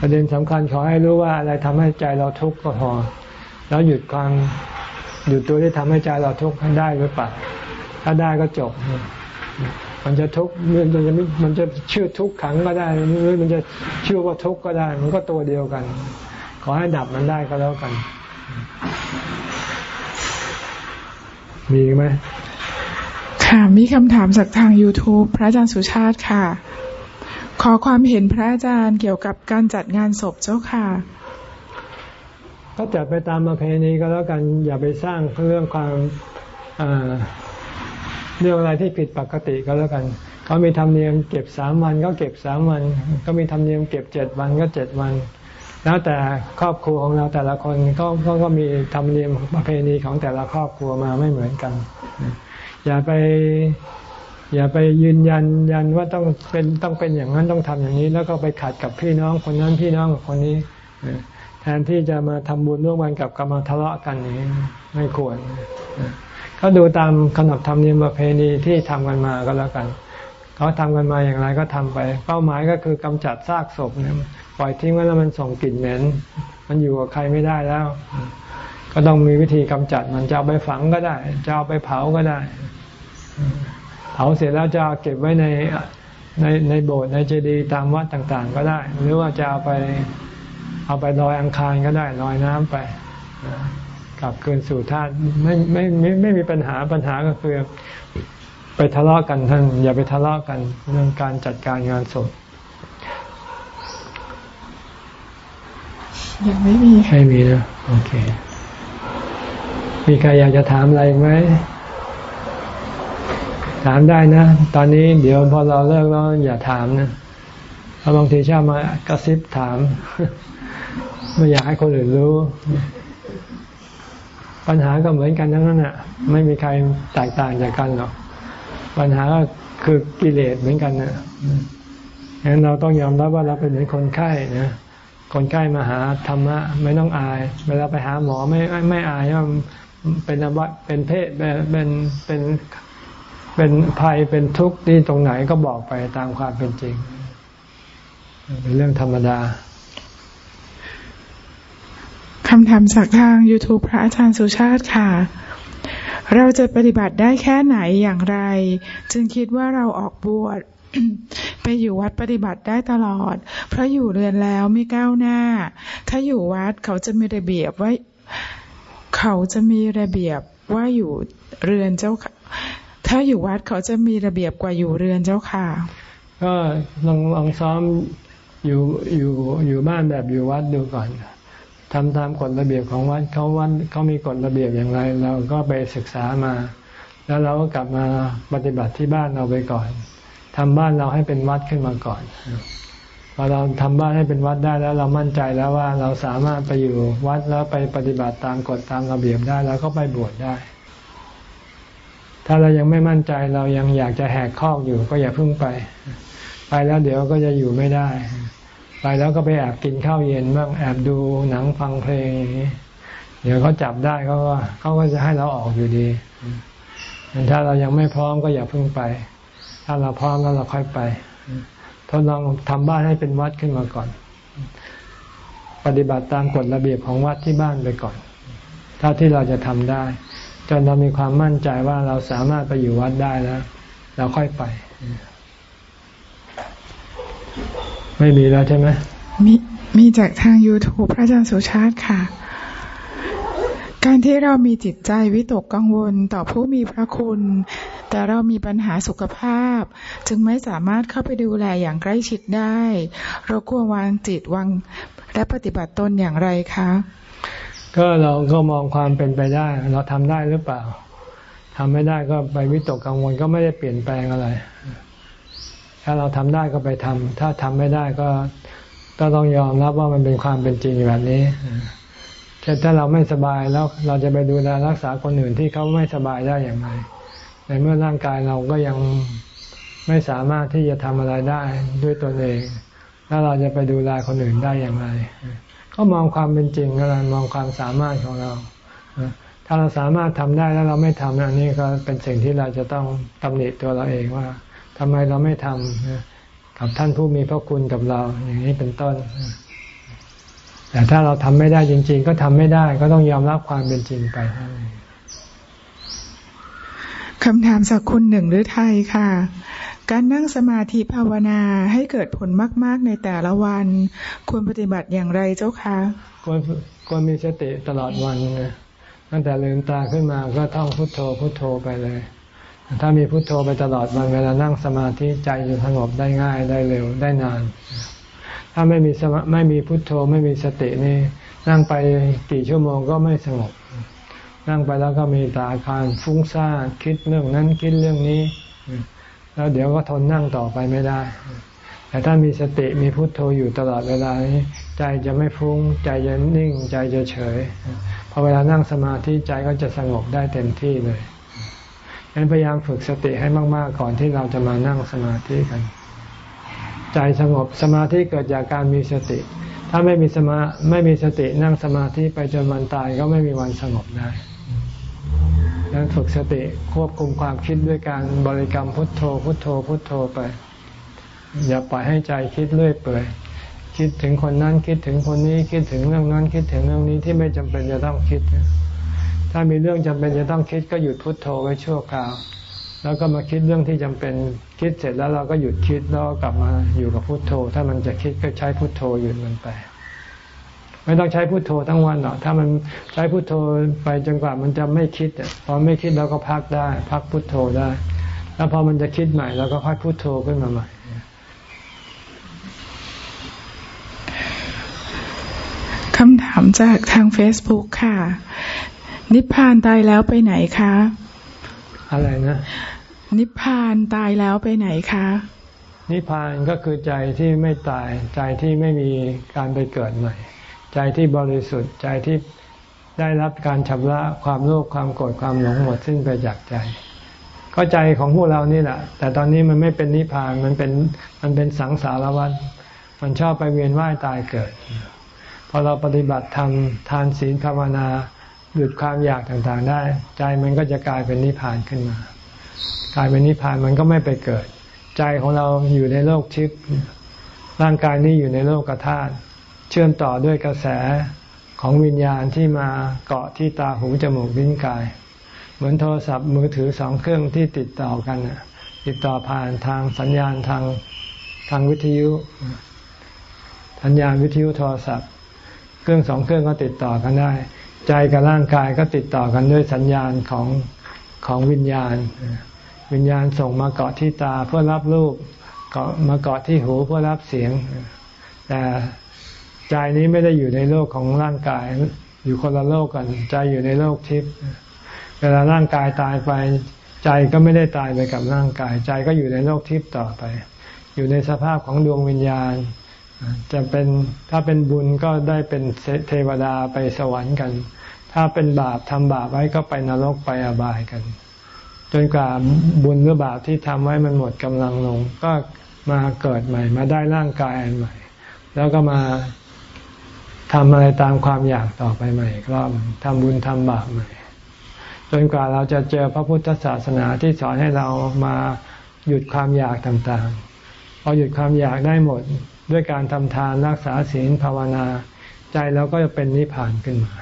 ประเด็นสำคัญขอให้รู้ว่าอะไรทำให้ใจเราทุกข์ก็พอ แล้วหยุดความหยุดตัวที่ทำให้ใจเราทุกข์ได้หรือเปล่า ถ้าได้ก็จบ มันจะทุกข์มันจะมันจะชื่อทุกข์ขังก็ได้หรือมันจะชื่อว่าทุกข์ก็ได้ มันก็ตัวเดียวกัน ขอให้ดับมันได้ก็แล้วกัน มีไหมค่ะมีคำถามจากทาง YouTube พระอาจารย์สุชาติค่ะ ขอความเห็นพระอาจารย์เกี่ยวกับการจัดงานศพเจ้าค่ะก็จัดไปตามประเพณีก็แล้วกันอย่าไปสร้างเรื่องความ เรื่องอะไรที่ผิดปกติก็แล้วกัน เขามีธรรมเนียมเก็บสามวันก็เก็บสามวัน ก็มีธรรมเนียมเก็บเจ็ดวันก็เจ็ดวัน แล้วแต่ครอบครัวของเราแต่ละคนก็ก็ก็มีธรรมเนียมประเพณีของแต่ละครอบครัวมาไม่เหมือนกัน อย่าไป อย่าไปยืนยันยันว่าต้องเป็นต้องเป็นอย่างนั้นต้องทำอย่างนี้ แล้วก็ไปขัดกับพี่น้องคนนั้นพี่น้องคนนี้แทนที่จะมาทำบุญร่วมกันกับกรรมาทะเลาะกันนี้ไม่ควร ก็ดูตามขนบธรรมเนียมประเพณีที่ทำกันมาก็แล้วกัน เขาทำกันมาอย่างไรก็ทำไป เป้าหมายก็คือกำจัดซากศพเนี่ยปล่อยทิ้งไว้แล้วมันส่งกลิ่นเหม็น มันอยู่กับใครไม่ได้แล้ว ก็ต้องมีวิธีกำจัดมันจะเอาไปฝังก็ได้จะเอาไปเผาก็ได้ เผาเสร็จแล้วจะเก็บไว้ในในในโบสถ์ในเจดีย์ตามวัดต่างๆ ก็ได้ หรือว่าจะเอาไปเอาไปลอยอังคารก็ได้ลอยน้ำไป กลับคืนสู่ธาตุไม่ไม่ไม่ไม่มีปัญหาปัญหาก็คือ ไปทะเลาะกันท่านอย่าไปทะเลาะกันเรื่องการจัดการงานศพยังไม่มีไม่มีนะโอเค มีใครอยากจะถามอะไรไหมถามได้นะ ตอนนี้เดี๋ยวพอเราเลิกแล้วอย่าถามนะเพราะบางทีชอบมากระซิบถาม ไม่อยากให้คนอื่นรู้ ปัญหาก็เหมือนกันทั้งนั้นอะ ไม่มีใครแตกต่างจากกันหรอก ปัญหาก็คือกิเลสเหมือนกันนะงั้นเราต้องยอมรับว่าเราเป็นเหมือนคนไข้นะคนไข้มาหาธรรมะไม่ต้องอาย เวลาไปหาหมอไม่ไม่อายว่าเป็นอวัเป็นเพศเป็นเป็นเป็นภัยเป็นทุกข์ที่ตรงไหนก็บอกไปตามความเป็นจริง เป็นเรื่องธรรมดา คำถามจากทาง YouTube พระอาจารย์สุชาติค่ะ เราจะปฏิบัติได้แค่ไหนอย่างไร จึงคิดว่าเราออกบวชไปอยู่วัดปฏิบัติได้ตลอด เพราะอยู่เรือนแล้วไม่ก้าวหน้า ถ้าอยู่วัดเขาจะมีระเบียบว่าเขาจะมีระเบียบว่าอยู่เรือนเจ้า ถ้าอยู่วัดเขาจะมีระเบียบกว่าอยู่เรือนเจ้าค่ะ ก็ลองลองซ้อมอยู่อยู่อยู่บ้านแบบอยู่วัดดูก่อน ทำตามกฎระเบียบของวัดเขาวัดเขามีกฎระเบียบอย่างไร เราก็ไปศึกษามา แล้วเราก็กลับมาปฏิบัติที่บ้านเราไปก่อนทำบ้านเราให้เป็นวัดขึ้นมาก่อนพอเราทำบ้านให้เป็นวัดได้แล้ว เรามั่นใจแล้วว่าเราสามารถไปอยู่วัดแล้วไปปฏิบัติตามกฎตามระเบียบได้แล้วก็ไปบวชได้ ถ้าเรายังไม่มั่นใจเรายังอยากจะแหกข้ออยู่ก็อย่าเพิ่งไป ไปแล้วเดี๋ยวก็จะอยู่ไม่ได้ ไปแล้วก็ไปแอบกินข้าวเย็นบ้างแอบดูหนังฟังเพลงอย่างนี้เดี๋ยวเขาจับได้เขาก็เขาก็จะให้เราออกอยู่ดีถ้าเรายังไม่พร้อมก็อย่าเพิ่งไป ถ้าเราพร้อมแล้วเราค่อยไปทดลองทำบ้านให้เป็นวัดขึ้นมาก่อน ปฏิบัติตามกฎระเบียบของวัดที่บ้านไปก่อนเท่าที่เราจะทำได้ จนเรามีความมั่นใจว่าเราสามารถไปอยู่วัดได้แล้ว เราค่อยไป ไม่มีแล้วใช่ไหมมีมีจากทาง YouTube พระอาจารย์สุชาติค่ะ การที่เรามีจิตใจวิตกกังวลต่อผู้มีพระคุณ แต่เรามีปัญหาสุขภาพ จึงไม่สามารถเข้าไปดูแลอย่างใกล้ชิดได้ เราควรวางจิตวางและปฏิบัติตนอย่างไรคะ ก็เราก็มองความเป็นไปได้ เราทำได้หรือเปล่าทำไม่ได้ก็ไปวิตกกังวลก็ไม่ได้เปลี่ยนแปลงอะไร ถ้าเราทำได้ก็ไปทำถ้าทำไม่ได้ก็ก็ต้องยอมรับว่ามันเป็นความเป็นจริงแบบนี้เช่นถ้าเราไม่สบายแล้วเราจะไปดูแลรักษาคนอื่นที่เขาไม่สบายได้อย่างไรในเมื่อร่างกายเราก็ยังไม่สามารถที่จะทำอะไรได้ด้วยตนเอง แล้วเราจะไปดูแลคนอื่นได้อย่างไร ก็มองความเป็นจริงอะไรมองความสามารถของเราถ้าเราสามารถทำได้แล้วเราไม่ทำอันนี้ก็เป็นสิ่งที่เราจะต้องตำหนิตัวเราเองว่า ทำไมเราไม่ทำกับท่านผู้มีพระคุณกับเรา อย่างนี้เป็นต้น แต่ถ้าเราทำไม่ได้จริง ๆ ก็ทำไม่ได้ ก็ต้องยอมรับความเป็นจริงไปคำถามสักคุณหนึ่งหรือไทยค่ะ การนั่งสมาธิภาวนาให้เกิดผลมาก ๆ ในแต่ละวัน ควรปฏิบัติอย่างไรเจ้าคะควรควรมีสติตลอดวันนะตั้งแต่ลืมตาขึ้นมาก็ท่องพุทโธพุทโธไปเลย ถ้ามีพุทโธไปตลอดวันเวลานั่งสมาธิใจจะสงบได้ง่ายได้เร็วได้นาน ถ้าไม่มีสมาไม่มีพุทโธไม่มีสตินี่นั่งไปกี่ชั่วโมงก็ไม่สงบ นั่งไปแล้วก็มีตาคารฟุ้งซ่านคิดเรื่องนั้นคิดเรื่องนี้ แล้วเดี๋ยวก็ทนนั่งต่อไปไม่ได้ แต่ถ้ามีสติมีพุโทโธอยู่ตลอดเวลานี้ ใจจะไม่ฟุง้ง ใจจะนิ่ง ใจจะเฉยพอเวลานั่งสมาธิใจก็จะสงบได้เต็มที่เลย ฉะนั้นพยายามฝึกสติให้มาก ๆ ก่อนที่เราจะมานั่งสมาธิกัน ใจสงบสมาธิเกิดจากการมีสติ ถ้าไม่มีสมาไม่มีสตินั่งสมาธิไปจนวันตายก็ไม่มีวันสงบได้ดังนั้นฝึกสติควบคุมความคิดด้วยการบริกรรมพุทโธ พุทโธ พุทโธไป อย่าปล่อยให้ใจคิดเรื่อยเปื่อยคิดถึงคนนั้นคิดถึงคนนี้คิดถึงเรื่องนั้นคิดถึงเรื่องนี้ที่ไม่จำเป็นจะต้องคิด ถ้ามีเรื่องจำเป็นจะต้องคิดก็หยุดพุทโธไว้ชั่วคราว แล้วก็มาคิดเรื่องที่จำเป็นคิดเสร็จแล้วเราก็หยุดคิดแล้วกลับมาอยู่กับพุทโธ ถ้ามันจะคิดก็ใช้พุทโธหยุดมันไป ไม่ต้องใช้พุทโธทั้งวันหรอกถ้ามันใช้พุทโธไปจนกว่ามันจะไม่คิดพอไม่คิดเราก็พักได้ พักพุทโธได้ แล้วพอมันจะคิดใหม่เราก็ค่อยพุทโธขึ้นมาใหม่คำถามจากทาง Facebook ค่ะ นิพพานตายแล้วไปไหนคะ อะไรนะ นิพพานตายแล้วไปไหนคะ นิพพานก็คือใจที่ไม่ตาย ใจที่ไม่มีการไปเกิดใหม่ ใจที่บริสุทธิ์ใจที่ได้รับการชำระความโลภความโกรธความหลงหมดสิ้นไปจากใจ ก็ใจของพวกเรานี่แหละ แต่ตอนนี้มันไม่เป็นนิพพานมันเป็นมันเป็นสังสารวัฏมันชอบไปเวียนว่ายตายเกิด พอเราปฏิบัติทำทานศีลภาวนา หยุดความอยากต่างๆได้ ใจมันก็จะกลายเป็นนิพพานขึ้นมา กลายเป็นนิพพานมันก็ไม่ไปเกิด ใจของเราอยู่ในโลกทิพย์ร่างกายนี้อยู่ในโลกธาตุเชื่อมต่อด้วยกระแสของวิญญาณที่มาเกาะที่ตาหูจมูกลิ้นกาย เหมือนโทรศัพท์มือถือสองเครื่องที่ติดต่อกันติดต่อผ่านทางสัญญาณทางทางวิทยุสัญญาณวิทยุโทรศัพท์ เครื่องสองเครื่องก็ติดต่อกันได้ ใจกับร่างกายก็ติดต่อกันด้วยสัญญาณของของวิญญาณ วิญญาณส่งมาเกาะที่ตาเพื่อรับรูปเกาะมาเกาะที่หูเพื่อรับเสียง แต่ใจนี้ไม่ได้อยู่ในโลกของร่างกาย อยู่คนละโลกกันใจอยู่ในโลกทิพย์เวลาร่างกายตายไป ใจก็ไม่ได้ตายไปกับร่างกาย ใจก็อยู่ในโลกทิพย์ต่อไป อยู่ในสภาพของดวงวิญญาณ จะเป็นถ้าเป็นบุญก็ได้เป็นเทวดาไปสวรรค์กัน ถ้าเป็นบาปทำบาปไว้ก็ไปนรกไปอบายกัน จนกว่าบุญหรือบาปที่ทำไว้มันหมดกำลังลง ก็มาเกิดใหม่ มาได้ร่างกายอันใหม่ แล้วก็มาทำอะไรตามความอยากต่อไปใหม่ก็ทำบุญทำบาปใหม่ จนกว่าเราจะเจอพระพุทธศาสนาที่สอนให้เรามาหยุดความอยากต่างๆพอหยุดความอยากได้หมด ด้วยการทำทานรักษาศีลภาวนา ใจเราก็จะเป็นนิพพานขึ้นมา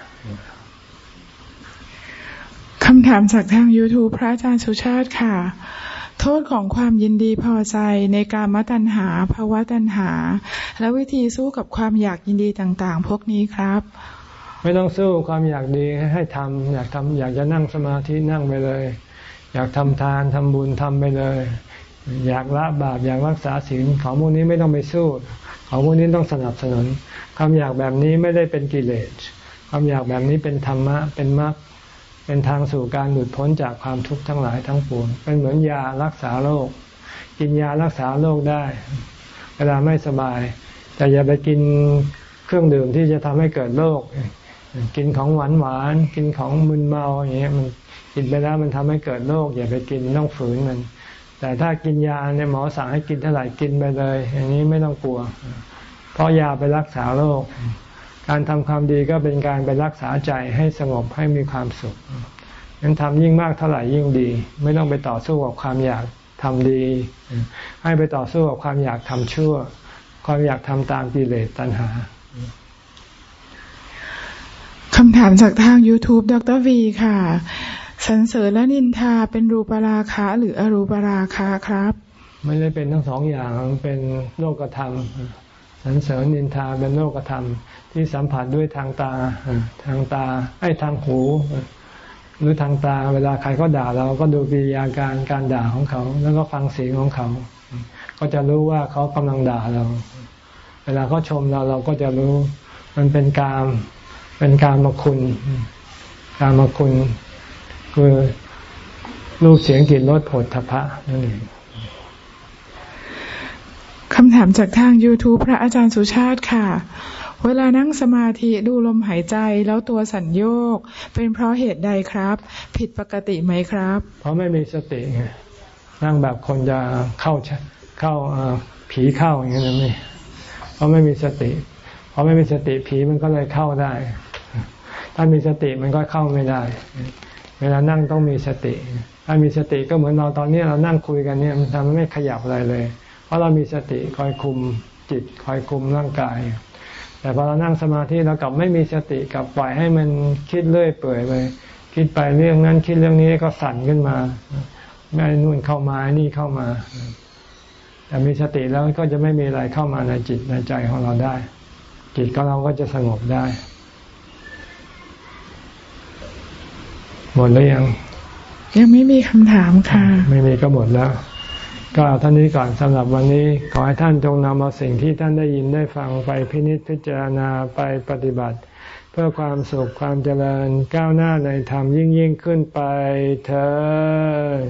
คำถามจากทาง YouTube พระอาจารย์สุชาติค่ะ โทษของความยินดีพอใจในการมตัญหาภาวะตัญหา และวิธีสู้กับความอยากยินดีต่าง ๆ พวกนี้ครับ ไม่ต้องสู้ความอยากดีให้ทำอยากทำอยากจะนั่งสมาธินั่งไปเลย อยากทำทานทำบุญทำไปเลย อยากละบาปอยากรักษาศีลของพวกนี้ไม่ต้องไปสู้ ของพวกนี้ต้องสนับสนุน ความอยากแบบนี้ไม่ได้เป็นกิเลส ความอยากแบบนี้เป็นธรรมะ เป็นมรรค เป็นทางสู่การหลุดพ้นจากความทุกข์ทั้งหลายทั้งปวง เป็นเหมือนยารักษาโรค กินยารักษาโรคได้ เวลาไม่สบาย แต่อย่าไปกินเครื่องดื่มที่จะทำให้เกิดโรค กินของหวานหวาน กินของมึนเมาอย่างเงี้ย มันกินไปแล้วมันทำให้เกิดโรคอย่าไปกินต้องฝืนมัน แต่ถ้ากินยาเนี่ยหมอสั่งให้กินเท่าไหร่กินไปเลย อย่างนี้ไม่ต้องกลัว เพราะยาไปรักษาโรค การทำความดีก็เป็นการไปรักษาใจให้สงบให้มีความสุขนั้นทำยิ่งมากเท่าไหร่ยิ่งดี ไม่ต้องไปต่อสู้กับความอยากทำดี ให้ไปต่อสู้กับความอยากทำชั่ว ความอยากทำตามกิเลสตัณหาคำถามจากทาง YouTube ดรวีค่ะ สรรเสริญและนินทาเป็นรูปราคะหรืออรูปราคะครับ ไม่ได้เป็นทั้งสองอย่างเป็นโลกธรรมสรรเสริญนินทาเป็นโลกธรรม ที่สัมผัสด้วยทางตาทางตาไอ้ทางหูหรือทางตาเวลาใครก็ด่าเราก็ดูกิริยาการการด่าของเขา แล้วก็ฟังเสียงของเขา ก็จะรู้ว่าเขากำลังด่าเรา เวลาเขาชมเราเราก็จะรู้ มันเป็นการเป็นการมาคุณ การมาคุณ คือรูปเสียงกลิ่นรสผลทพะนั่นเองคำถามจากทาง YouTube พระอาจารย์สุชาติค่ะ เวลานั่งสมาธิดูลมหายใจแล้วตัวสัญโยก เป็นเพราะเหตุใดครับ ผิดปกติไหมครับ เพราะไม่มีสติไงนั่งแบบคนจะเข้าเข้าผีเข้าอย่างนี้นะไม่เพราะไม่มีสติ เพราะไม่มีสติผีมันก็เลยเข้าได้ ถ้ามีสติมันก็เข้าไม่ได้ เวลานั่งต้องมีสติ ถ้ามีสติก็เหมือนเราตอนนี้เรานั่งคุยกันเนี่ยมันทำให้ไม่ขยับอะไรเลย เพราะเรามีสติคอยคุมจิตคอยคุมร่างกาย แต่พอเรานั่งสมาธิเรากลับไม่มีสติกลับปล่อยให้มันคิดเรื่อยเปื่อยไปคิดไปเรื่องนั้นคิดเรื่องนี้ก็สั่นขึ้นมาแม่นู่นเข้ามานี่เข้ามา แต่มีสติแล้วก็จะไม่มีอะไรเข้ามาในจิตในใจของเราได้ จิตของเราก็จะสงบได้ หมดแล้วยัง ยังไม่มีคำถามค่ะ ไม่มีก็หมดแล้ว ก็เอาท่านนี้ก่อนสำหรับวันนี้ ขอให้ท่านจงนำเอาสิ่งที่ท่านได้ยินได้ฟังไปพินิจพิจารณาไปปฏิบัติ เพื่อความสุขความเจริญก้าวหน้าในธรรมยิ่งยิ่งขึ้นไปเธอ